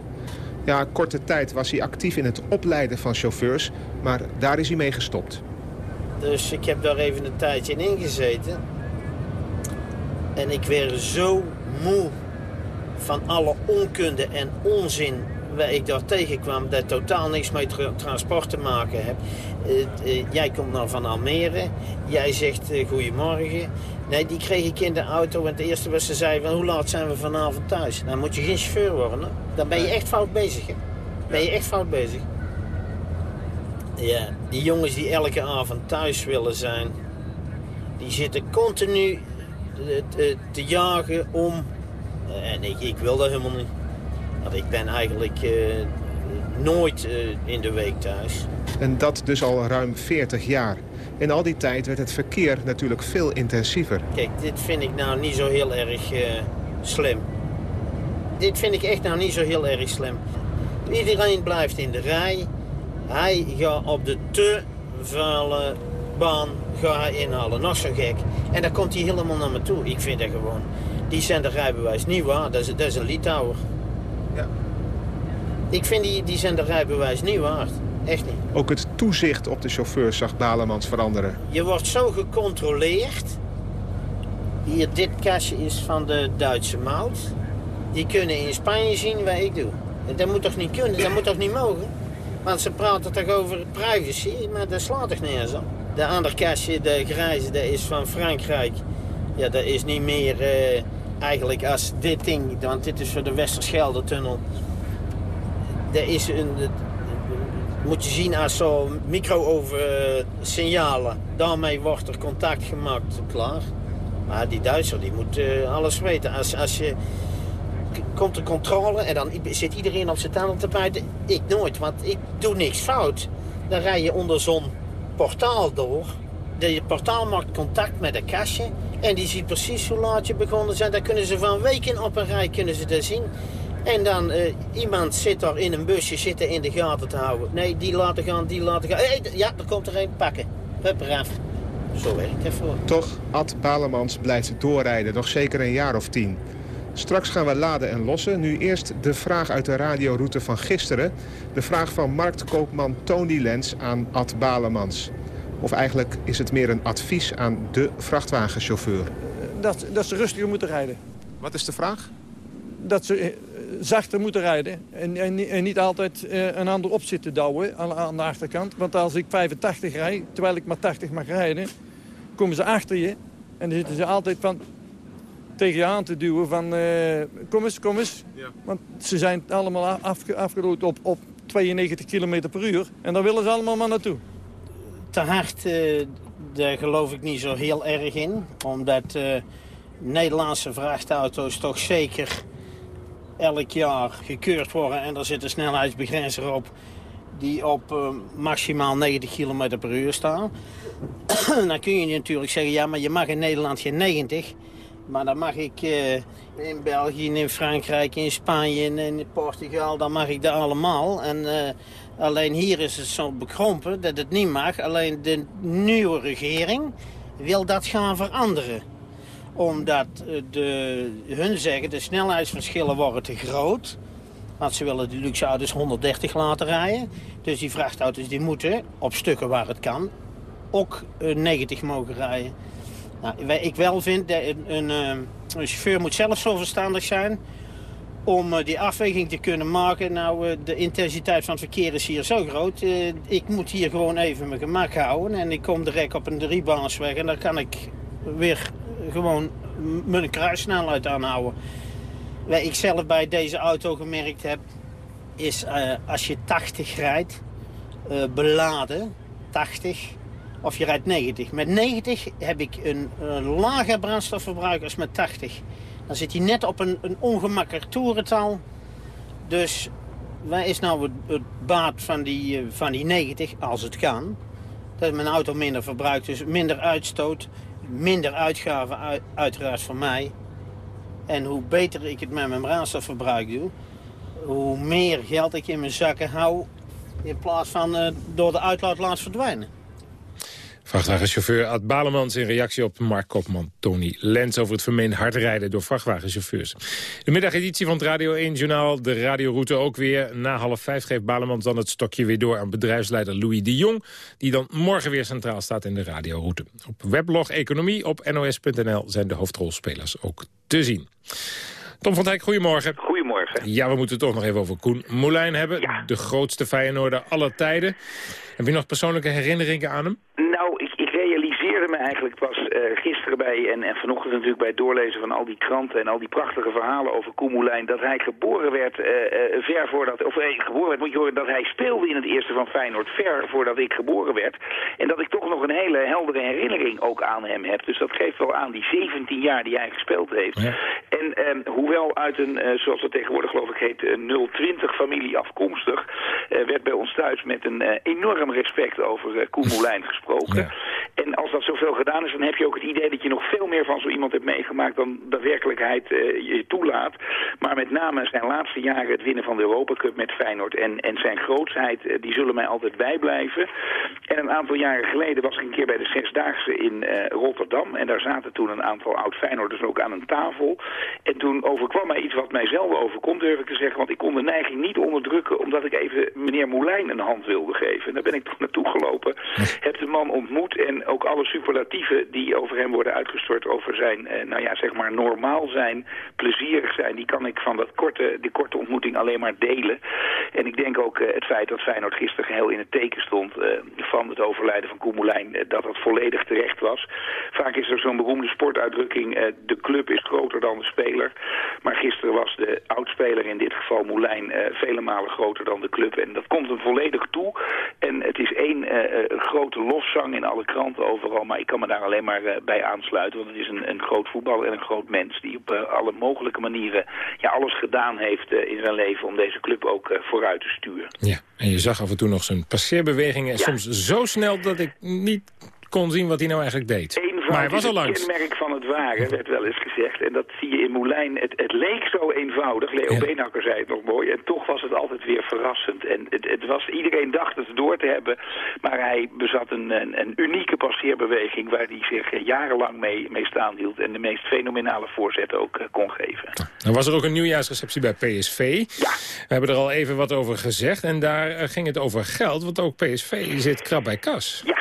[SPEAKER 24] Ja, korte tijd was hij actief in het opleiden van chauffeurs, maar daar is hij mee gestopt.
[SPEAKER 25] Dus ik heb daar even een tijdje in ingezeten. En ik werd zo moe van alle onkunde en onzin waar ik daar tegenkwam dat totaal niks met tra transport te maken heeft. Uh, uh, jij komt nou van Almere, jij zegt uh, goedemorgen. Nee, die kreeg ik in de auto en het eerste wat ze zei van hoe laat zijn we vanavond thuis? Dan moet je geen chauffeur worden. Hè? Dan ben je echt fout bezig. Hè? Ben je echt fout bezig. Ja, die jongens die elke avond thuis willen zijn, die zitten continu te, te jagen om... En ik, ik wil dat helemaal niet. Want ik ben eigenlijk uh, nooit uh, in de week thuis.
[SPEAKER 24] En dat dus al ruim 40 jaar. In al die tijd werd het verkeer natuurlijk veel intensiever.
[SPEAKER 25] Kijk, dit vind ik nou niet zo heel erg uh, slim. Dit vind ik echt nou niet zo heel erg slim. Iedereen blijft in de rij. Hij gaat op de te vuile baan hij inhalen. Nog zo gek. En dan komt hij helemaal naar me toe. Ik vind dat gewoon... Die zijn de rijbewijs niet waar. Dat is, dat is een Litouwer.
[SPEAKER 24] Ja.
[SPEAKER 25] Ik vind die, die zijn de rijbewijs niet waard. Echt niet.
[SPEAKER 24] Ook het toezicht op de chauffeurs zag Balemans veranderen.
[SPEAKER 25] Je wordt zo gecontroleerd. Hier, dit kastje is van de Duitse mout. Die kunnen in Spanje zien wat ik doe. En dat moet toch niet kunnen? Dat moet toch niet mogen? Want ze praten toch over privacy, maar dat slaat toch nergens op. De andere kastje, de grijze, dat is van Frankrijk. Ja, dat is niet meer... Uh, eigenlijk als dit ding, want dit is voor de Westerschelde-tunnel. Er is een, moet je zien als zo'n micro over signalen. Daarmee wordt er contact gemaakt, klaar. Maar die Duitser die moet eh, alles weten. Als, als je komt de controle en dan zit iedereen op zijn tanden te bijten. Ik nooit, want ik doe niks fout. Dan rij je onder zo'n portaal door. De portaal maakt contact met een kastje. En die ziet precies hoe laat je begonnen bent. Dan kunnen ze van weken op een rij kunnen ze dat zien. En dan uh, iemand zit daar in een busje zitten in de gaten te houden. Nee, die laten gaan, die laten gaan. Ja, er komt er een pakken. Hup. Zo werkt het voor.
[SPEAKER 24] Toch, Ad Balemans blijft doorrijden, nog zeker een jaar of tien. Straks gaan we laden en lossen. Nu eerst de vraag uit de radioroute van gisteren. De vraag van marktkoopman Tony Lens aan Ad Balemans. Of eigenlijk is het meer een advies aan de vrachtwagenchauffeur.
[SPEAKER 26] Dat, dat ze rustiger moeten rijden.
[SPEAKER 24] Wat is de vraag?
[SPEAKER 26] Dat ze eh, zachter moeten rijden. En, en, en niet altijd eh, een ander op zitten douwen aan, aan, de achterkant. Want als ik 85 rijd, terwijl ik maar 80 mag rijden... komen ze achter je. En dan zitten ze altijd van tegen je aan te duwen van... Uh, kom eens, kom eens. Ja. Want ze zijn allemaal afgeroeid op, op 92 km per uur. En daar willen ze allemaal maar naartoe.
[SPEAKER 25] Te hard, uh, daar geloof ik niet zo heel erg in. Omdat uh, Nederlandse vrachtauto's toch zeker elk jaar gekeurd worden. En er zit een snelheidsbegrenzer op die op uh, maximaal 90 km per uur staan. dan kun je natuurlijk zeggen, ja, maar je mag in Nederland geen 90. Maar dan mag ik in België, in Frankrijk, in Spanje en in Portugal, dan mag ik dat allemaal. En alleen hier is het zo bekrompen dat het niet mag. Alleen de nieuwe regering wil dat gaan veranderen omdat de, hun zeggen de snelheidsverschillen worden te groot. Want ze willen de luxe auto's 130 laten rijden. Dus die vrachtauto's die moeten, op stukken waar het kan, ook 90 mogen rijden. Nou, ik wel vind dat een, een, eh, een, chauffeur moet zelf zo verstandig zijn om eh, die afweging te kunnen maken. Nou, eh, de intensiteit van het verkeer is hier zo groot. Ik moet hier gewoon even mijn gemak houden. En ik kom direct op een driebaansweg en dan kan ik weer gewoon mijn kruissnelheid aanhouden. Wat ik zelf bij deze auto gemerkt heb, is als je 80 rijdt, beladen, 80, of je rijdt 90. Met 90 heb ik een, een lager brandstofverbruik als met 80. Dan zit hij net op een, een ongemakkelijk toerental. Dus waar is nou het, baat van die, eh, van die 90, als het kan? Dat mijn auto minder verbruikt, dus minder uitstoot, minder uitgaven uit, uiteraard voor mij. En hoe beter ik het met mijn brandstofverbruik doe, hoe meer geld ik in mijn zakken hou... in plaats van uh, door de uitlaat laat verdwijnen.
[SPEAKER 6] Vrachtwagenchauffeur Ad Balemans in reactie op Mark Kopman Tony Lens... over het vermeend hardrijden door vrachtwagenchauffeurs. De middageditie van het Radio 1-journaal, de radioroute ook weer. Na half vijf geeft Balemans dan het stokje weer door aan bedrijfsleider Louis de Jong... die dan morgen weer centraal staat in de radioroute. Op weblog Economie op nos.nl zijn de hoofdrolspelers ook te zien. Tom van Dijk, goedemorgen.
[SPEAKER 27] Goedemorgen.
[SPEAKER 6] Ja, we moeten het toch nog even over Koen Moulijn hebben. De grootste Feyenoorder aller tijden. Heb je nog persoonlijke herinneringen aan hem?
[SPEAKER 27] Nou, ik, ik realiseerde me eigenlijk pas uh, gisteren bij en, en vanochtend natuurlijk bij het doorlezen van al die kranten en al die prachtige verhalen over Koemoelijn, dat hij geboren werd uh, uh, ver voordat, of hij geboren werd, moet je horen, dat hij speelde in het eerste van Feyenoord ver voordat ik geboren werd. En dat ik toch nog een hele heldere herinnering ook aan hem heb. Dus dat geeft wel aan die 17 jaar die hij gespeeld heeft. En ehm, hoewel uit een, zoals het tegenwoordig geloof ik heet, 020 familie afkomstig, werd bij ons thuis met een enorm respect over Koemoelijn gesproken. En als dat zoveel gedaan is, dan heb je ook het idee dat je nog veel meer van zo iemand hebt meegemaakt dan de werkelijkheid uh, je toelaat. Maar met name zijn laatste jaren het winnen van de Europa Cup met Feyenoord en, en zijn grootsheid, uh, die zullen mij altijd bijblijven. En een aantal jaren geleden was ik een keer bij de Zesdaagse in uh, Rotterdam. En daar zaten toen een aantal oud-Feyenoorders ook aan een tafel. En toen overkwam mij iets wat mij zelf overkomt, durf ik te zeggen. Want ik kon de neiging niet onderdrukken, omdat ik even meneer Moulijn een hand wilde geven. En daar ben ik toch naartoe gelopen. Heb de man ontmoet en ook alle superlatieven die over hem worden uitgestort over zijn, eh, nou ja, zeg maar normaal zijn, plezierig zijn, die kan ik van dat korte, die korte ontmoeting alleen maar delen. En ik denk ook eh, het feit dat Feyenoord gisteren geheel in het teken stond eh, van het overlijden van Koemelijn, dat dat volledig terecht was. Vaak is er zo'n beroemde sportuitdrukking, de club is groter dan de speler. Maar gisteren was de oudspeler, in dit geval Moulijn, vele malen groter dan de club. En dat komt hem volledig toe. En het is één grote lofzang in alle kranten overal. Maar ik kan me daar alleen maar eh, bij aansluiten. Want het is een, een groot voetballer en een groot mens die op eh, alle mogelijke manieren ja, alles gedaan heeft eh, in zijn leven om deze club ook vooruit te sturen.
[SPEAKER 6] Ja, en je zag af en toe nog zijn passeerbewegingen. Soms zo snel dat ik niet kon zien wat hij nou eigenlijk deed. Maar hij was al
[SPEAKER 27] het
[SPEAKER 6] langs.
[SPEAKER 27] kenmerk van het ware, werd wel eens gezegd. En dat zie je in Moulijn. Het, het leek zo eenvoudig. Leo
[SPEAKER 6] Ja.
[SPEAKER 27] Beenhakker zei het nog mooi. En toch was het altijd weer verrassend. En het, het was, iedereen dacht het door te hebben. Maar hij bezat een, een, een unieke passeerbeweging... waar hij zich eh, jarenlang mee, mee staan hield. En de meest fenomenale voorzetten ook eh, kon geven.
[SPEAKER 6] Dan was er ook een nieuwjaarsreceptie bij PSV. We hebben er al even wat over gezegd. En daar eh, ging het over geld, want ook PSV zit krap bij kas.
[SPEAKER 27] Ja,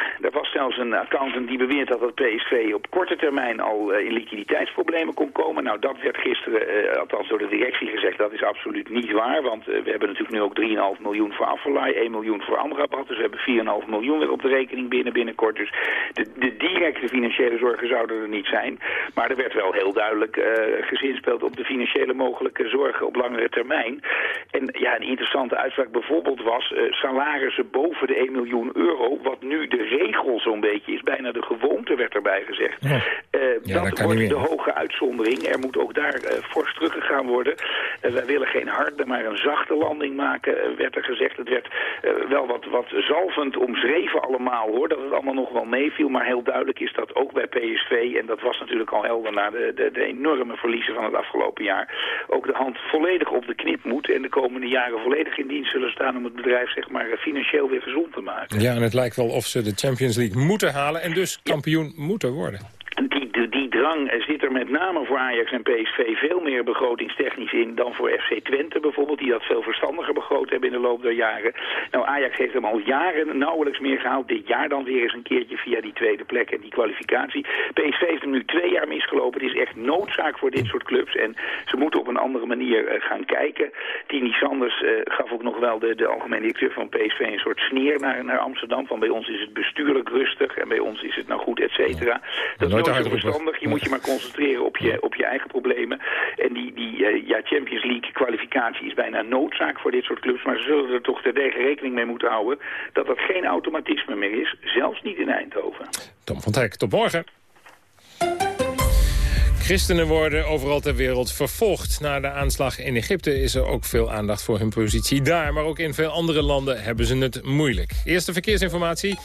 [SPEAKER 27] een accountant die beweert dat het PSV op korte termijn al eh, in liquiditeitsproblemen kon komen. Nou, dat werd gisteren, eh, althans door de directie gezegd, dat is absoluut niet waar. Want eh, we hebben natuurlijk nu ook 3,5 miljoen voor Affelay, 1 miljoen voor Amrabat. Dus we hebben 4,5 miljoen weer op de rekening binnen binnenkort. Dus de, directe financiële zorgen zouden er niet zijn. Maar er werd wel heel duidelijk eh gezinspeeld op de financiële mogelijke zorgen op langere termijn. En ja, een interessante uitspraak bijvoorbeeld was eh, salarissen boven de 1 miljoen euro, wat nu de regel zo'n beetje is, bijna de gewoonte werd erbij gezegd. Eh,
[SPEAKER 6] dat
[SPEAKER 27] wordt de hoge uitzondering. Er moet ook daar eh, fors teruggegaan worden. Eh, wij willen geen harde, maar een zachte landing maken, werd er gezegd. Het werd wel wat, wat zalvend omschreven allemaal hoor, dat het allemaal nog wel meeviel. Maar heel duidelijk is dat ook bij PSV, en dat was natuurlijk al helder na de, de, de enorme verliezen van het afgelopen jaar, ook de hand volledig op de knip moet en de komende jaren volledig in dienst zullen staan om het bedrijf zeg maar financieel weer gezond te maken.
[SPEAKER 6] Ja, en het lijkt wel of ze de Champions League moeten halen... en dus kampioen moeten worden.
[SPEAKER 27] Die, drang zit er met name voor Ajax en PSV veel meer begrotingstechnisch in dan voor FC Twente bijvoorbeeld, die dat veel verstandiger begroot hebben in de loop der jaren. Nou, Ajax heeft hem al jaren nauwelijks meer gehaald. Dit jaar dan weer eens een keertje via die tweede plek en die kwalificatie. PSV heeft hem nu twee jaar misgelopen. Het is echt noodzaak voor dit soort clubs en ze moeten op een andere manier eh, gaan kijken. Tini Sanders eh, gaf ook nog wel de, de algemene directeur van PSV een soort sneer naar, naar Amsterdam. Van bij ons is het bestuurlijk rustig en bij ons is het nou goed, et cetera. Dat is
[SPEAKER 6] Nooit.
[SPEAKER 27] Verstandig. Je moet je maar concentreren op je, op je eigen problemen. En die, die eh, ja, Champions League kwalificatie is bijna noodzaak voor dit soort clubs. Maar ze zullen er toch terdege rekening mee moeten houden dat dat geen automatisme meer is. Zelfs niet in Eindhoven.
[SPEAKER 6] Tom van Hek, tot morgen. Christenen worden overal ter wereld vervolgd. Na de aanslag in Egypte is er ook veel aandacht voor hun positie daar. Maar ook in veel andere landen hebben ze het moeilijk. Eerste verkeersinformatie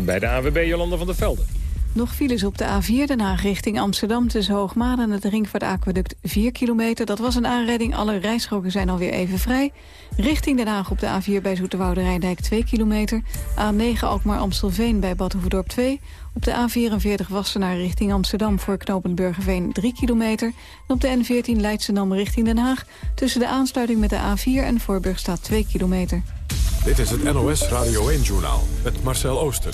[SPEAKER 6] bij de AWB Jolanda van der Velde.
[SPEAKER 3] Nog files op de A4 Den Haag richting Amsterdam tussen Hoogmade en het Ringvaartaqueduct 4 kilometer. Dat was een aanrijding, alle rijstroken zijn alweer even vrij. Richting Den Haag op de A4 bij Zoeterwoude Rijndijk 2 kilometer. A9 Alkmaar Amstelveen bij Battenverdorp 2. Op de A44 Wassenaar richting Amsterdam voor knooppunt Burgerveen 3 kilometer. En op de N14 Leidschendam richting Den Haag tussen de aansluiting met de A4 en Voorburg staat 2 kilometer.
[SPEAKER 1] Dit is het NOS Radio 1-journaal met Marcel Oosten.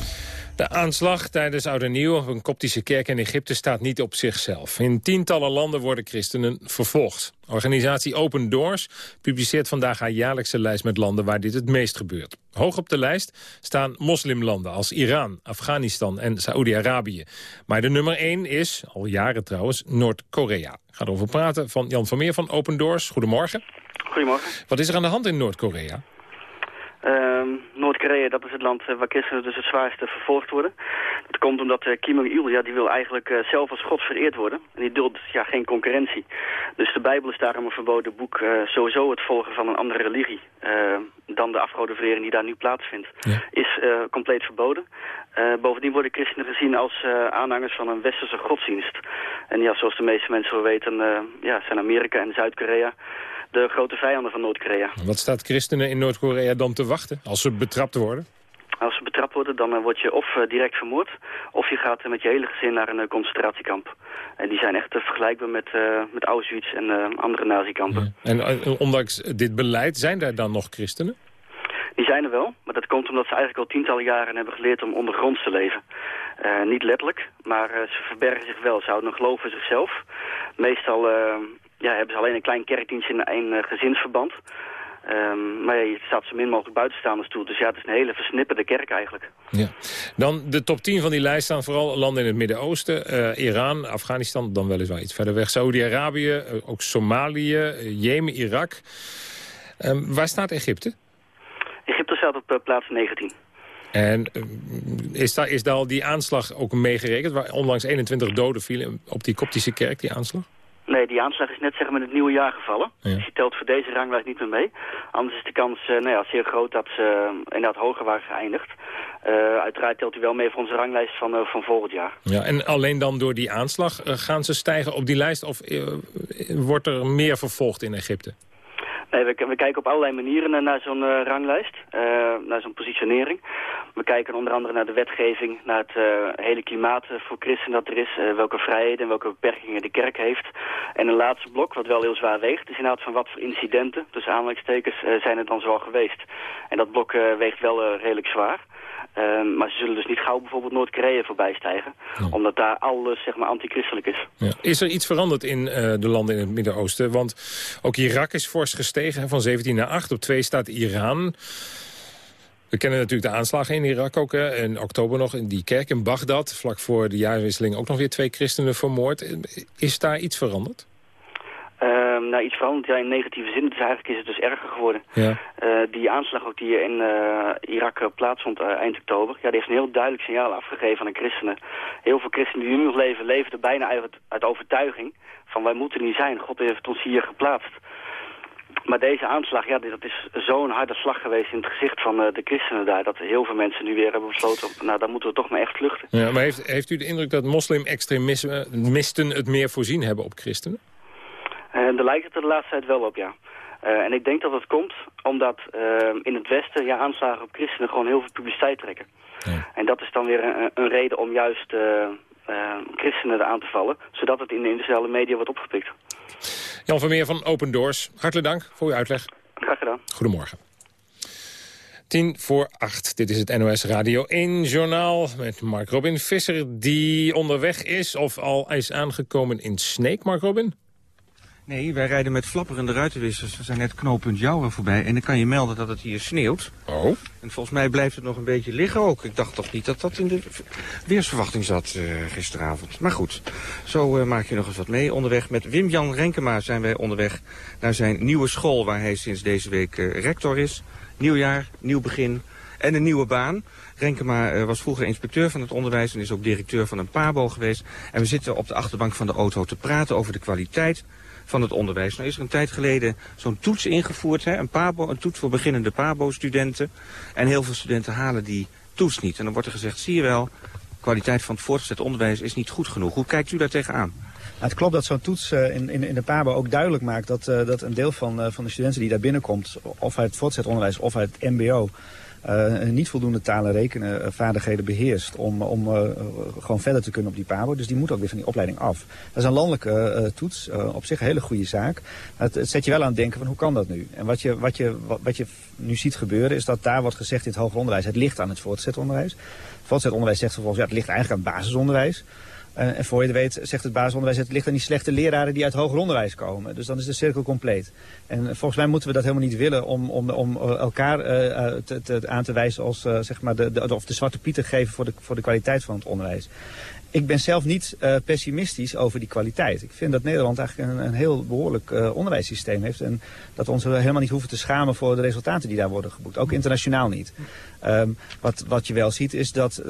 [SPEAKER 6] De aanslag tijdens Oud en Nieuw op een koptische kerk in Egypte staat niet op zichzelf. In tientallen landen worden christenen vervolgd. Organisatie Open Doors publiceert vandaag haar jaarlijkse lijst met landen waar dit het meest gebeurt. Hoog op de lijst staan moslimlanden als Iran, Afghanistan en Saoedi-Arabië. Maar de nummer 1 is, al jaren trouwens, Noord-Korea. Ik ga erover praten van Jan van Meer van Open Doors. Goedemorgen.
[SPEAKER 28] Goedemorgen.
[SPEAKER 6] Wat is er aan de hand in Noord-Korea?
[SPEAKER 28] Ehm, Noord-Korea, dat is het land eh, waar christenen dus het zwaarste vervolgd worden. Dat komt omdat eh, Kim Jong-il, ja, die wil eigenlijk eh, zelf als god vereerd worden. En die duldt ja, geen concurrentie. Dus de Bijbel is daarom een verboden boek. sowieso het volgen van een andere religie eh, dan de afgodenverering die daar nu plaatsvindt, is compleet verboden. Bovendien worden christenen gezien als aanhangers van een westerse godsdienst. En ja, zoals de meeste mensen wel weten, ja, zijn Amerika en Zuid-Korea de grote vijanden van Noord-Korea.
[SPEAKER 6] Wat staat christenen in Noord-Korea dan te wachten als ze betrapt worden?
[SPEAKER 28] Als ze betrapt worden, dan eh, word je of eh, direct vermoord... of je gaat eh, met je hele gezin naar een concentratiekamp. En die zijn echt vergelijkbaar met, eh, met Auschwitz en andere nazikampen.
[SPEAKER 6] En ondanks dit beleid, zijn daar dan nog christenen?
[SPEAKER 28] Die zijn er wel, maar dat komt omdat ze eigenlijk al tientallen jaren hebben geleerd om ondergronds te leven. Niet letterlijk, maar ze verbergen zich wel. Ze houden een geloof in zichzelf. Meestal ja, hebben ze alleen een klein kerkdienst in een eh, gezinsverband. Ehm, maar ja, je staat zo min mogelijk buitenstaanders toe. Dus ja, het is een hele versnipperde kerk eigenlijk.
[SPEAKER 6] Ja. Dan de top 10 van die lijst staan vooral landen in het Midden-Oosten. eh, Iran, Afghanistan, dan weliswaar iets verder weg. Saudi-Arabië, eh, ook Somalië, Jemen, Irak. Ehm, waar staat Egypte?
[SPEAKER 28] Egypte staat op plaats 19.
[SPEAKER 6] En is, daar, is daar al die aanslag ook meegerekend? Waar onlangs 21 doden vielen op die koptische kerk, die aanslag?
[SPEAKER 28] Nee, die aanslag is net zeg maar in het nieuwe jaar gevallen.
[SPEAKER 6] Ja.
[SPEAKER 28] Dus die telt voor deze ranglijst niet meer mee. Anders is de kans uh, nou ja, zeer groot dat ze uh, inderdaad hoger waren geëindigd. Uh, uiteraard telt hij wel mee voor onze ranglijst van, van volgend jaar.
[SPEAKER 6] Ja, en alleen dan door die aanslag gaan ze stijgen op die lijst? Of wordt er meer vervolgd in Egypte?
[SPEAKER 28] Nee, we, kijken op allerlei manieren naar zo'n uh, ranglijst, uh, naar zo'n positionering. We kijken onder andere naar de wetgeving, naar het uh, hele klimaat voor christenen dat er is, welke vrijheden en welke beperkingen de kerk heeft. En een laatste blok, wat wel heel zwaar weegt, is inderdaad van wat voor incidenten, tussen aanleidingstekens, zijn er dan zoal geweest. En dat blok weegt wel redelijk zwaar. Uh, maar ze zullen dus niet gauw bijvoorbeeld Noord-Korea voorbij stijgen. Omdat daar alles zeg maar antichristelijk is.
[SPEAKER 6] Ja. Is er iets veranderd in uh, de landen in het Midden-Oosten? Want ook Irak is fors gestegen. Van 17 naar 8. Op 2 staat Iran. We kennen natuurlijk de aanslagen in Irak ook. Hè. In oktober nog in die kerk in Bagdad. Vlak voor de jaarwisseling ook nog weer twee christenen vermoord. Is daar iets veranderd?
[SPEAKER 28] Uh, nou, iets veranderd ja, in negatieve zin. Dus eigenlijk is het dus erger geworden.
[SPEAKER 6] Ja.
[SPEAKER 28] Uh, die aanslag ook die in uh, Irak plaatsvond eind oktober... Ja, die heeft een heel duidelijk signaal afgegeven aan de christenen. Heel veel christenen die nu nog leven, leven er bijna uit, uit overtuiging... van wij moeten niet zijn, God heeft ons hier geplaatst. Maar deze aanslag, ja, dat is zo'n harde slag geweest in het gezicht van de christenen daar... dat heel veel mensen nu weer hebben besloten, nou, dan moeten we toch maar echt vluchten.
[SPEAKER 6] Ja, maar heeft, heeft u de indruk dat moslim-extremisten het meer voorzien hebben op christenen?
[SPEAKER 28] Uh, daar lijkt het er de laatste tijd wel op, ja. Uh, en ik denk dat het komt omdat uh, in het Westen ja, aanslagen op christenen gewoon heel veel publiciteit trekken.
[SPEAKER 6] Ja.
[SPEAKER 28] En dat is dan weer een, een reden om juist christenen aan te vallen, zodat het in de industriële media wordt opgepikt.
[SPEAKER 6] Jan Vermeer van Open Doors, hartelijk dank voor uw uitleg.
[SPEAKER 28] Graag gedaan.
[SPEAKER 6] Goedemorgen. Tien voor acht. Dit is het NOS Radio 1 journaal met Mark Robin Visser... die onderweg is of al is aangekomen in Sneek, Mark Robin?
[SPEAKER 29] Nee, wij rijden met flapperende ruitenwissers. We zijn net knooppunt Jouwen voorbij. En dan kan je melden dat het hier sneeuwt.
[SPEAKER 6] Oh.
[SPEAKER 29] En volgens mij blijft het nog een beetje liggen ook. Ik dacht toch niet dat dat in de weersverwachting zat uh, gisteravond. Maar goed, zo uh, maak je nog eens wat mee. Onderweg met Wim-Jan Renkema zijn wij onderweg naar zijn nieuwe school... waar hij sinds deze week uh, rector is. Nieuwjaar, nieuw begin en een nieuwe baan. Renkema was vroeger inspecteur van het onderwijs en is ook directeur van een PABO geweest. En we zitten op de achterbank van de auto te praten over de kwaliteit van het onderwijs. Nou is er een tijd geleden zo'n toets ingevoerd, hè, een, pabo, een toets voor beginnende PABO-studenten. En heel veel studenten halen die toets niet. En dan wordt er gezegd, zie je wel, kwaliteit van het voortgezet onderwijs is niet goed genoeg. Hoe kijkt u daar tegenaan?
[SPEAKER 10] Nou, het klopt dat zo'n toets uh, in, in, in, de PABO ook duidelijk maakt dat, uh, dat een deel van, uh, van de studenten die daar binnenkomt, of uit het voortgezet onderwijs of uit het mbo, niet voldoende talen rekenen uh, vaardigheden beheerst om, om uh, gewoon verder te kunnen op die PABO. Dus die moet ook weer van die opleiding af. Dat is een landelijke toets, op zich een hele goede zaak. Het, het, zet je wel aan het denken van hoe kan dat nu? En wat je, wat, je, wat, wat je nu ziet gebeuren is dat daar wordt gezegd in het hoger onderwijs, het ligt aan het voortgezet onderwijs. Het voortgezet onderwijs zegt vervolgens, ja het ligt eigenlijk aan het basisonderwijs. Uh, en voor je weet zegt het basisonderwijs, het ligt aan die slechte leraren die uit hoger onderwijs komen. Dus dan is de cirkel compleet. En volgens mij moeten we dat helemaal niet willen om, om, om elkaar te, te, aan te wijzen als zeg maar de, de, of de zwarte pieten geven voor de, voor de kwaliteit van het onderwijs. Ik ben zelf niet pessimistisch over die kwaliteit. Ik vind dat Nederland eigenlijk een, een heel behoorlijk onderwijssysteem heeft. En dat we ons helemaal niet hoeven te schamen voor de resultaten die daar worden geboekt. Ook internationaal niet. Um, wat, wat je wel ziet is dat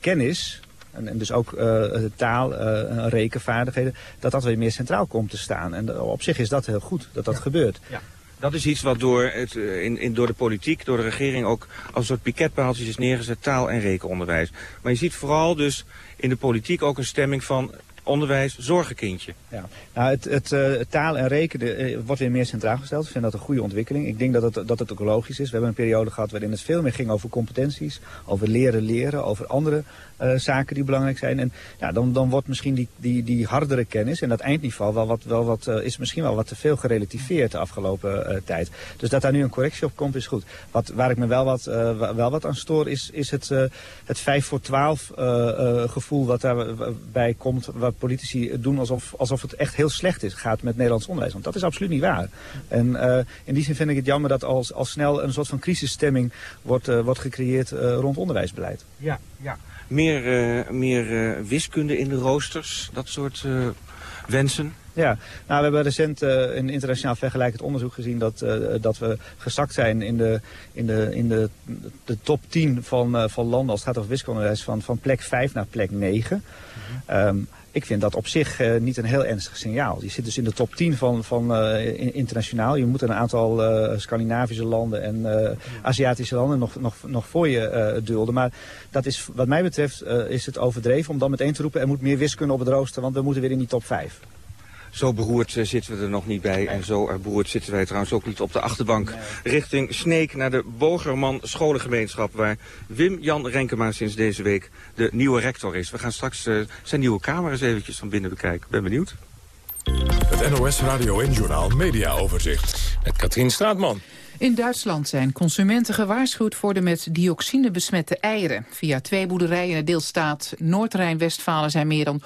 [SPEAKER 10] kennis, en, en, dus ook uh, taal, uh, rekenvaardigheden, dat dat weer meer centraal komt te staan. En op zich is dat heel goed, dat dat
[SPEAKER 29] ja.
[SPEAKER 10] gebeurt.
[SPEAKER 29] Ja. Dat is iets wat door, het, in, in, door de politiek, door de regering ook als een soort piketpaaltjes is neergezet, taal- en rekenonderwijs. Maar je ziet vooral dus in de politiek ook een stemming van onderwijs, zorgenkindje.
[SPEAKER 10] Ja. Nou, het, het, uh, taal en rekenen uh, wordt weer meer centraal gesteld. Ik vind dat een goede ontwikkeling. Ik denk dat het, dat het ook logisch is. We hebben een periode gehad waarin het veel meer ging over competenties, over leren leren, over andere zaken die belangrijk zijn. En ja, dan, dan wordt misschien die, die, die hardere kennis en dat eindniveau wel wat, wel wat, is misschien wel wat te veel gerelativeerd de afgelopen tijd. Dus dat daar nu een correctie op komt is goed. Wat, waar ik me wel wat, wel wat aan stoor is, is het, het 5 voor 12 gevoel wat daarbij komt, wat politici doen alsof, alsof het echt heel slecht is, gaat met Nederlands onderwijs. Want dat is absoluut niet waar. En in die zin vind ik het jammer dat al, al snel een soort van crisisstemming wordt, wordt gecreëerd rond onderwijsbeleid.
[SPEAKER 29] Ja, ja. Meer, meer wiskunde in de roosters, dat soort wensen?
[SPEAKER 30] Ja, nou, we hebben recent uh, een internationaal vergelijkend onderzoek gezien dat, uh, dat we gezakt zijn in de, in de, in de, de top 10 van, uh, van landen als het gaat over wiskundereis van, van plek 5 naar plek 9. Mm -hmm. um, ik vind dat op zich niet een heel ernstig signaal. Je zit dus in de top 10 van, van internationaal. Je moet een aantal Scandinavische landen en Aziatische landen nog, nog, nog voor je dulden. Maar dat is, wat mij betreft is het overdreven om dan meteen te roepen... er moet meer wiskunde op het rooster, want we moeten weer in die top 5.
[SPEAKER 29] Zo beroerd uh, zitten we er nog niet bij. En zo beroerd zitten wij trouwens ook niet op de achterbank. Nee. Richting Sneek naar de Bogerman scholengemeenschap... waar Wim-Jan Renkema sinds deze week de nieuwe rector is. We gaan straks uh, zijn nieuwe kamer eens eventjes van binnen bekijken. Ben benieuwd.
[SPEAKER 1] Het NOS Radio en Journaal Media Overzicht.
[SPEAKER 6] Met Katrien Straatman.
[SPEAKER 31] In Duitsland zijn consumenten gewaarschuwd voor de met dioxine besmette eieren. Via twee boerderijen in de deelstaat Noord-Rijn-Westfalen zijn meer dan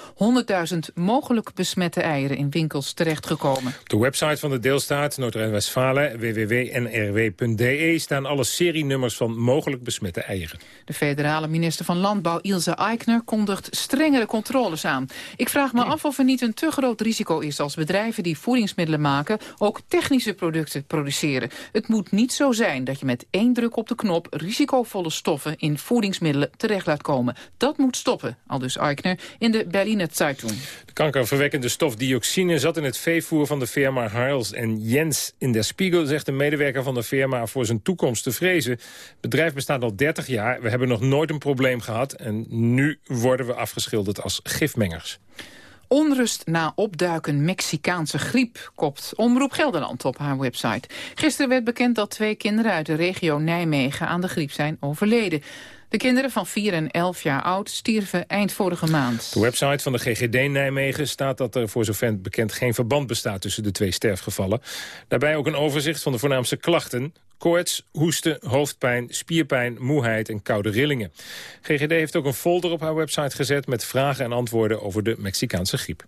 [SPEAKER 31] 100.000 mogelijk besmette eieren in winkels terechtgekomen.
[SPEAKER 6] Op de website van de deelstaat Noord-Rijn-Westfalen, www.nrw.de, staan alle serienummers van mogelijk besmette eieren.
[SPEAKER 31] De federale minister van Landbouw Ilse Eichner kondigt strengere controles aan. Ik vraag me af of er niet een te groot risico is als bedrijven die voedingsmiddelen maken ook technische producten produceren. Het moet moet niet zo zijn dat je met één druk op de knop risicovolle stoffen in voedingsmiddelen terecht laat komen. Dat moet stoppen, aldus Eichner in de Berliner Zeitung.
[SPEAKER 6] De kankerverwekkende stof dioxine zat in het veevoer van de firma Harls en Jens. In der Spiegel zegt een medewerker van de firma voor zijn toekomst te vrezen. Het bedrijf bestaat al 30 jaar, we hebben nog nooit een probleem gehad en nu worden we afgeschilderd als gifmengers.
[SPEAKER 31] Onrust na opduiken Mexicaanse griep, kopt Omroep Gelderland op haar website. Gisteren werd bekend dat twee kinderen uit de regio Nijmegen aan de griep zijn overleden. De kinderen van 4 en 11 jaar oud stierven eind vorige maand.
[SPEAKER 6] De website van de GGD Nijmegen staat dat er voor zover bekend geen verband bestaat tussen de twee sterfgevallen. Daarbij ook een overzicht van de voornaamste klachten. Koorts, hoesten, hoofdpijn, spierpijn, moeheid en koude rillingen. GGD heeft ook een folder op haar website gezet met vragen en antwoorden over de Mexicaanse griep.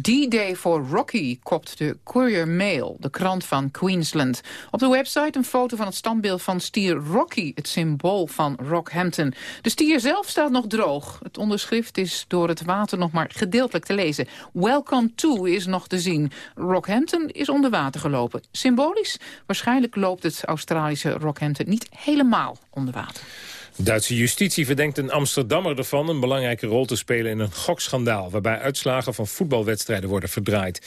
[SPEAKER 31] D-Day for Rocky kopt de Courier Mail, de krant van Queensland. Op de website een foto van het standbeeld van stier Rocky, het symbool van Rockhampton. De stier zelf staat nog droog. Het onderschrift is door het water nog maar gedeeltelijk te lezen. Welcome to is nog te zien. Rockhampton is onder water gelopen. Symbolisch? Waarschijnlijk loopt het Australische Rockhampton niet helemaal onder water.
[SPEAKER 6] Duitse justitie verdenkt een Amsterdammer ervan een belangrijke rol te spelen in een gokschandaal, waarbij uitslagen van voetbalwedstrijden worden verdraaid.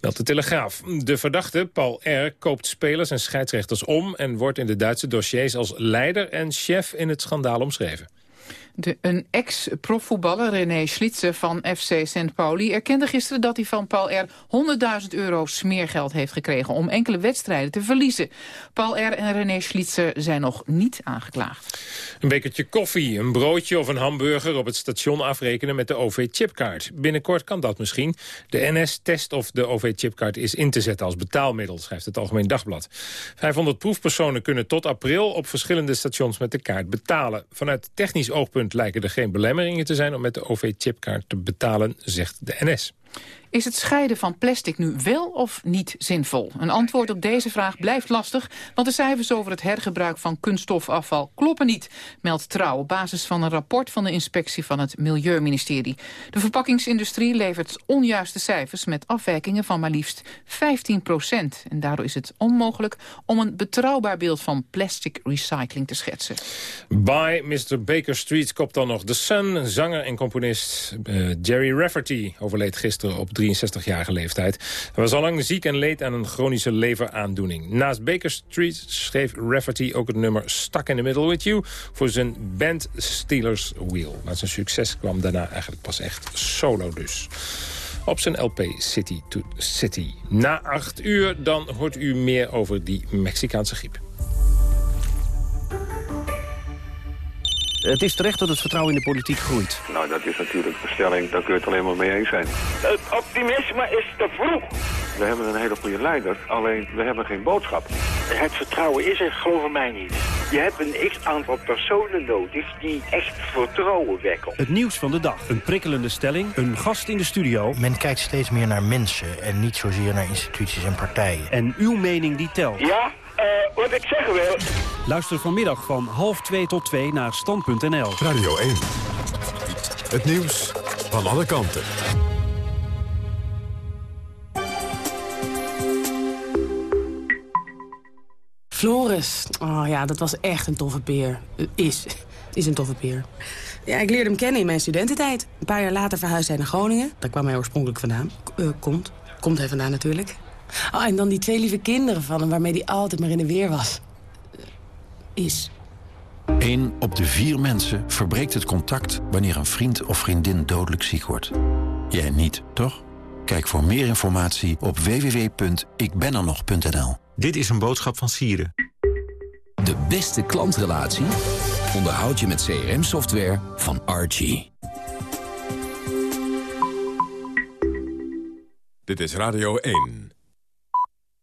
[SPEAKER 6] Meldt de Telegraaf. De verdachte, Paul R., koopt spelers en scheidsrechters om en wordt in de Duitse dossiers als leider en chef in het schandaal omschreven.
[SPEAKER 31] De, een ex-profvoetballer, René Schlitze van FC St. Pauli... erkende gisteren dat hij van Paul R. 100.000 euro smeergeld heeft gekregen... om enkele wedstrijden te verliezen. Paul R. en René Schlitze zijn nog niet aangeklaagd.
[SPEAKER 6] Een bekertje koffie, een broodje of een hamburger... op het station afrekenen met de OV-chipkaart. Binnenkort kan dat misschien. De NS test of de OV-chipkaart is in te zetten als betaalmiddel... schrijft het Algemeen Dagblad. 500 proefpersonen kunnen tot april op verschillende stations met de kaart betalen. Vanuit technisch oogpunt lijken er geen belemmeringen te zijn om met de OV-chipkaart te betalen, zegt de NS.
[SPEAKER 31] Is het scheiden van plastic nu wel of niet zinvol? Een antwoord op deze vraag blijft lastig... want de cijfers over het hergebruik van kunststofafval kloppen niet... meldt Trouw op basis van een rapport van de inspectie van het Milieuministerie. De verpakkingsindustrie levert onjuiste cijfers... met afwijkingen van maar liefst 15 procent. En daardoor is het onmogelijk om een betrouwbaar beeld van plastic recycling te schetsen.
[SPEAKER 6] By Mr. Baker Street kopt dan nog The Sun. Zanger en componist uh, Jerry Rafferty overleed gisteren op 63-jarige leeftijd. Hij was al lang ziek en leed aan een chronische leveraandoening. Naast Baker Street schreef Rafferty ook het nummer Stuck in the Middle with You... voor zijn band Steelers Wheel. Maar zijn succes kwam daarna eigenlijk pas echt solo dus op zijn LP City to City. Na acht uur dan hoort u meer over die Mexicaanse griep.
[SPEAKER 32] Het is terecht dat het vertrouwen in de politiek groeit.
[SPEAKER 33] Nou, dat is natuurlijk een stelling, daar kun je het alleen maar mee eens zijn.
[SPEAKER 34] Het optimisme is te vroeg.
[SPEAKER 33] We hebben een hele goede leider, alleen we hebben geen boodschap.
[SPEAKER 34] Het vertrouwen is er, geloof mij niet. Je hebt een x-aantal personen nodig die echt vertrouwen wekken.
[SPEAKER 32] Het nieuws van de dag. Een prikkelende stelling, een gast in de studio.
[SPEAKER 35] Men kijkt steeds meer naar mensen en niet zozeer naar instituties en partijen.
[SPEAKER 32] En uw mening die telt.
[SPEAKER 34] Ja, eh, wat ik zeggen wil...
[SPEAKER 32] Luister vanmiddag van half twee tot twee naar stand.nl.
[SPEAKER 1] Radio 1. Het nieuws van alle kanten.
[SPEAKER 36] Floris. Oh ja, dat was echt een toffe peer. Eh, is. Is een toffe peer. Ja, ik leerde hem kennen in mijn studententijd. Een paar jaar later verhuisde hij naar Groningen. Daar kwam hij oorspronkelijk vandaan. Eh, komt. Komt hij vandaan natuurlijk. Oh, en dan die twee lieve kinderen van hem... waarmee hij altijd maar in de weer was. Is.
[SPEAKER 37] Eén op de vier mensen verbreekt het contact... wanneer een vriend of vriendin dodelijk ziek wordt. Jij niet, toch? Kijk voor meer informatie op www.ikbenernog.nl.
[SPEAKER 38] Dit is een boodschap van Sieren.
[SPEAKER 39] De beste klantrelatie onderhoud je met CRM-software van Archie.
[SPEAKER 1] Dit is Radio 1.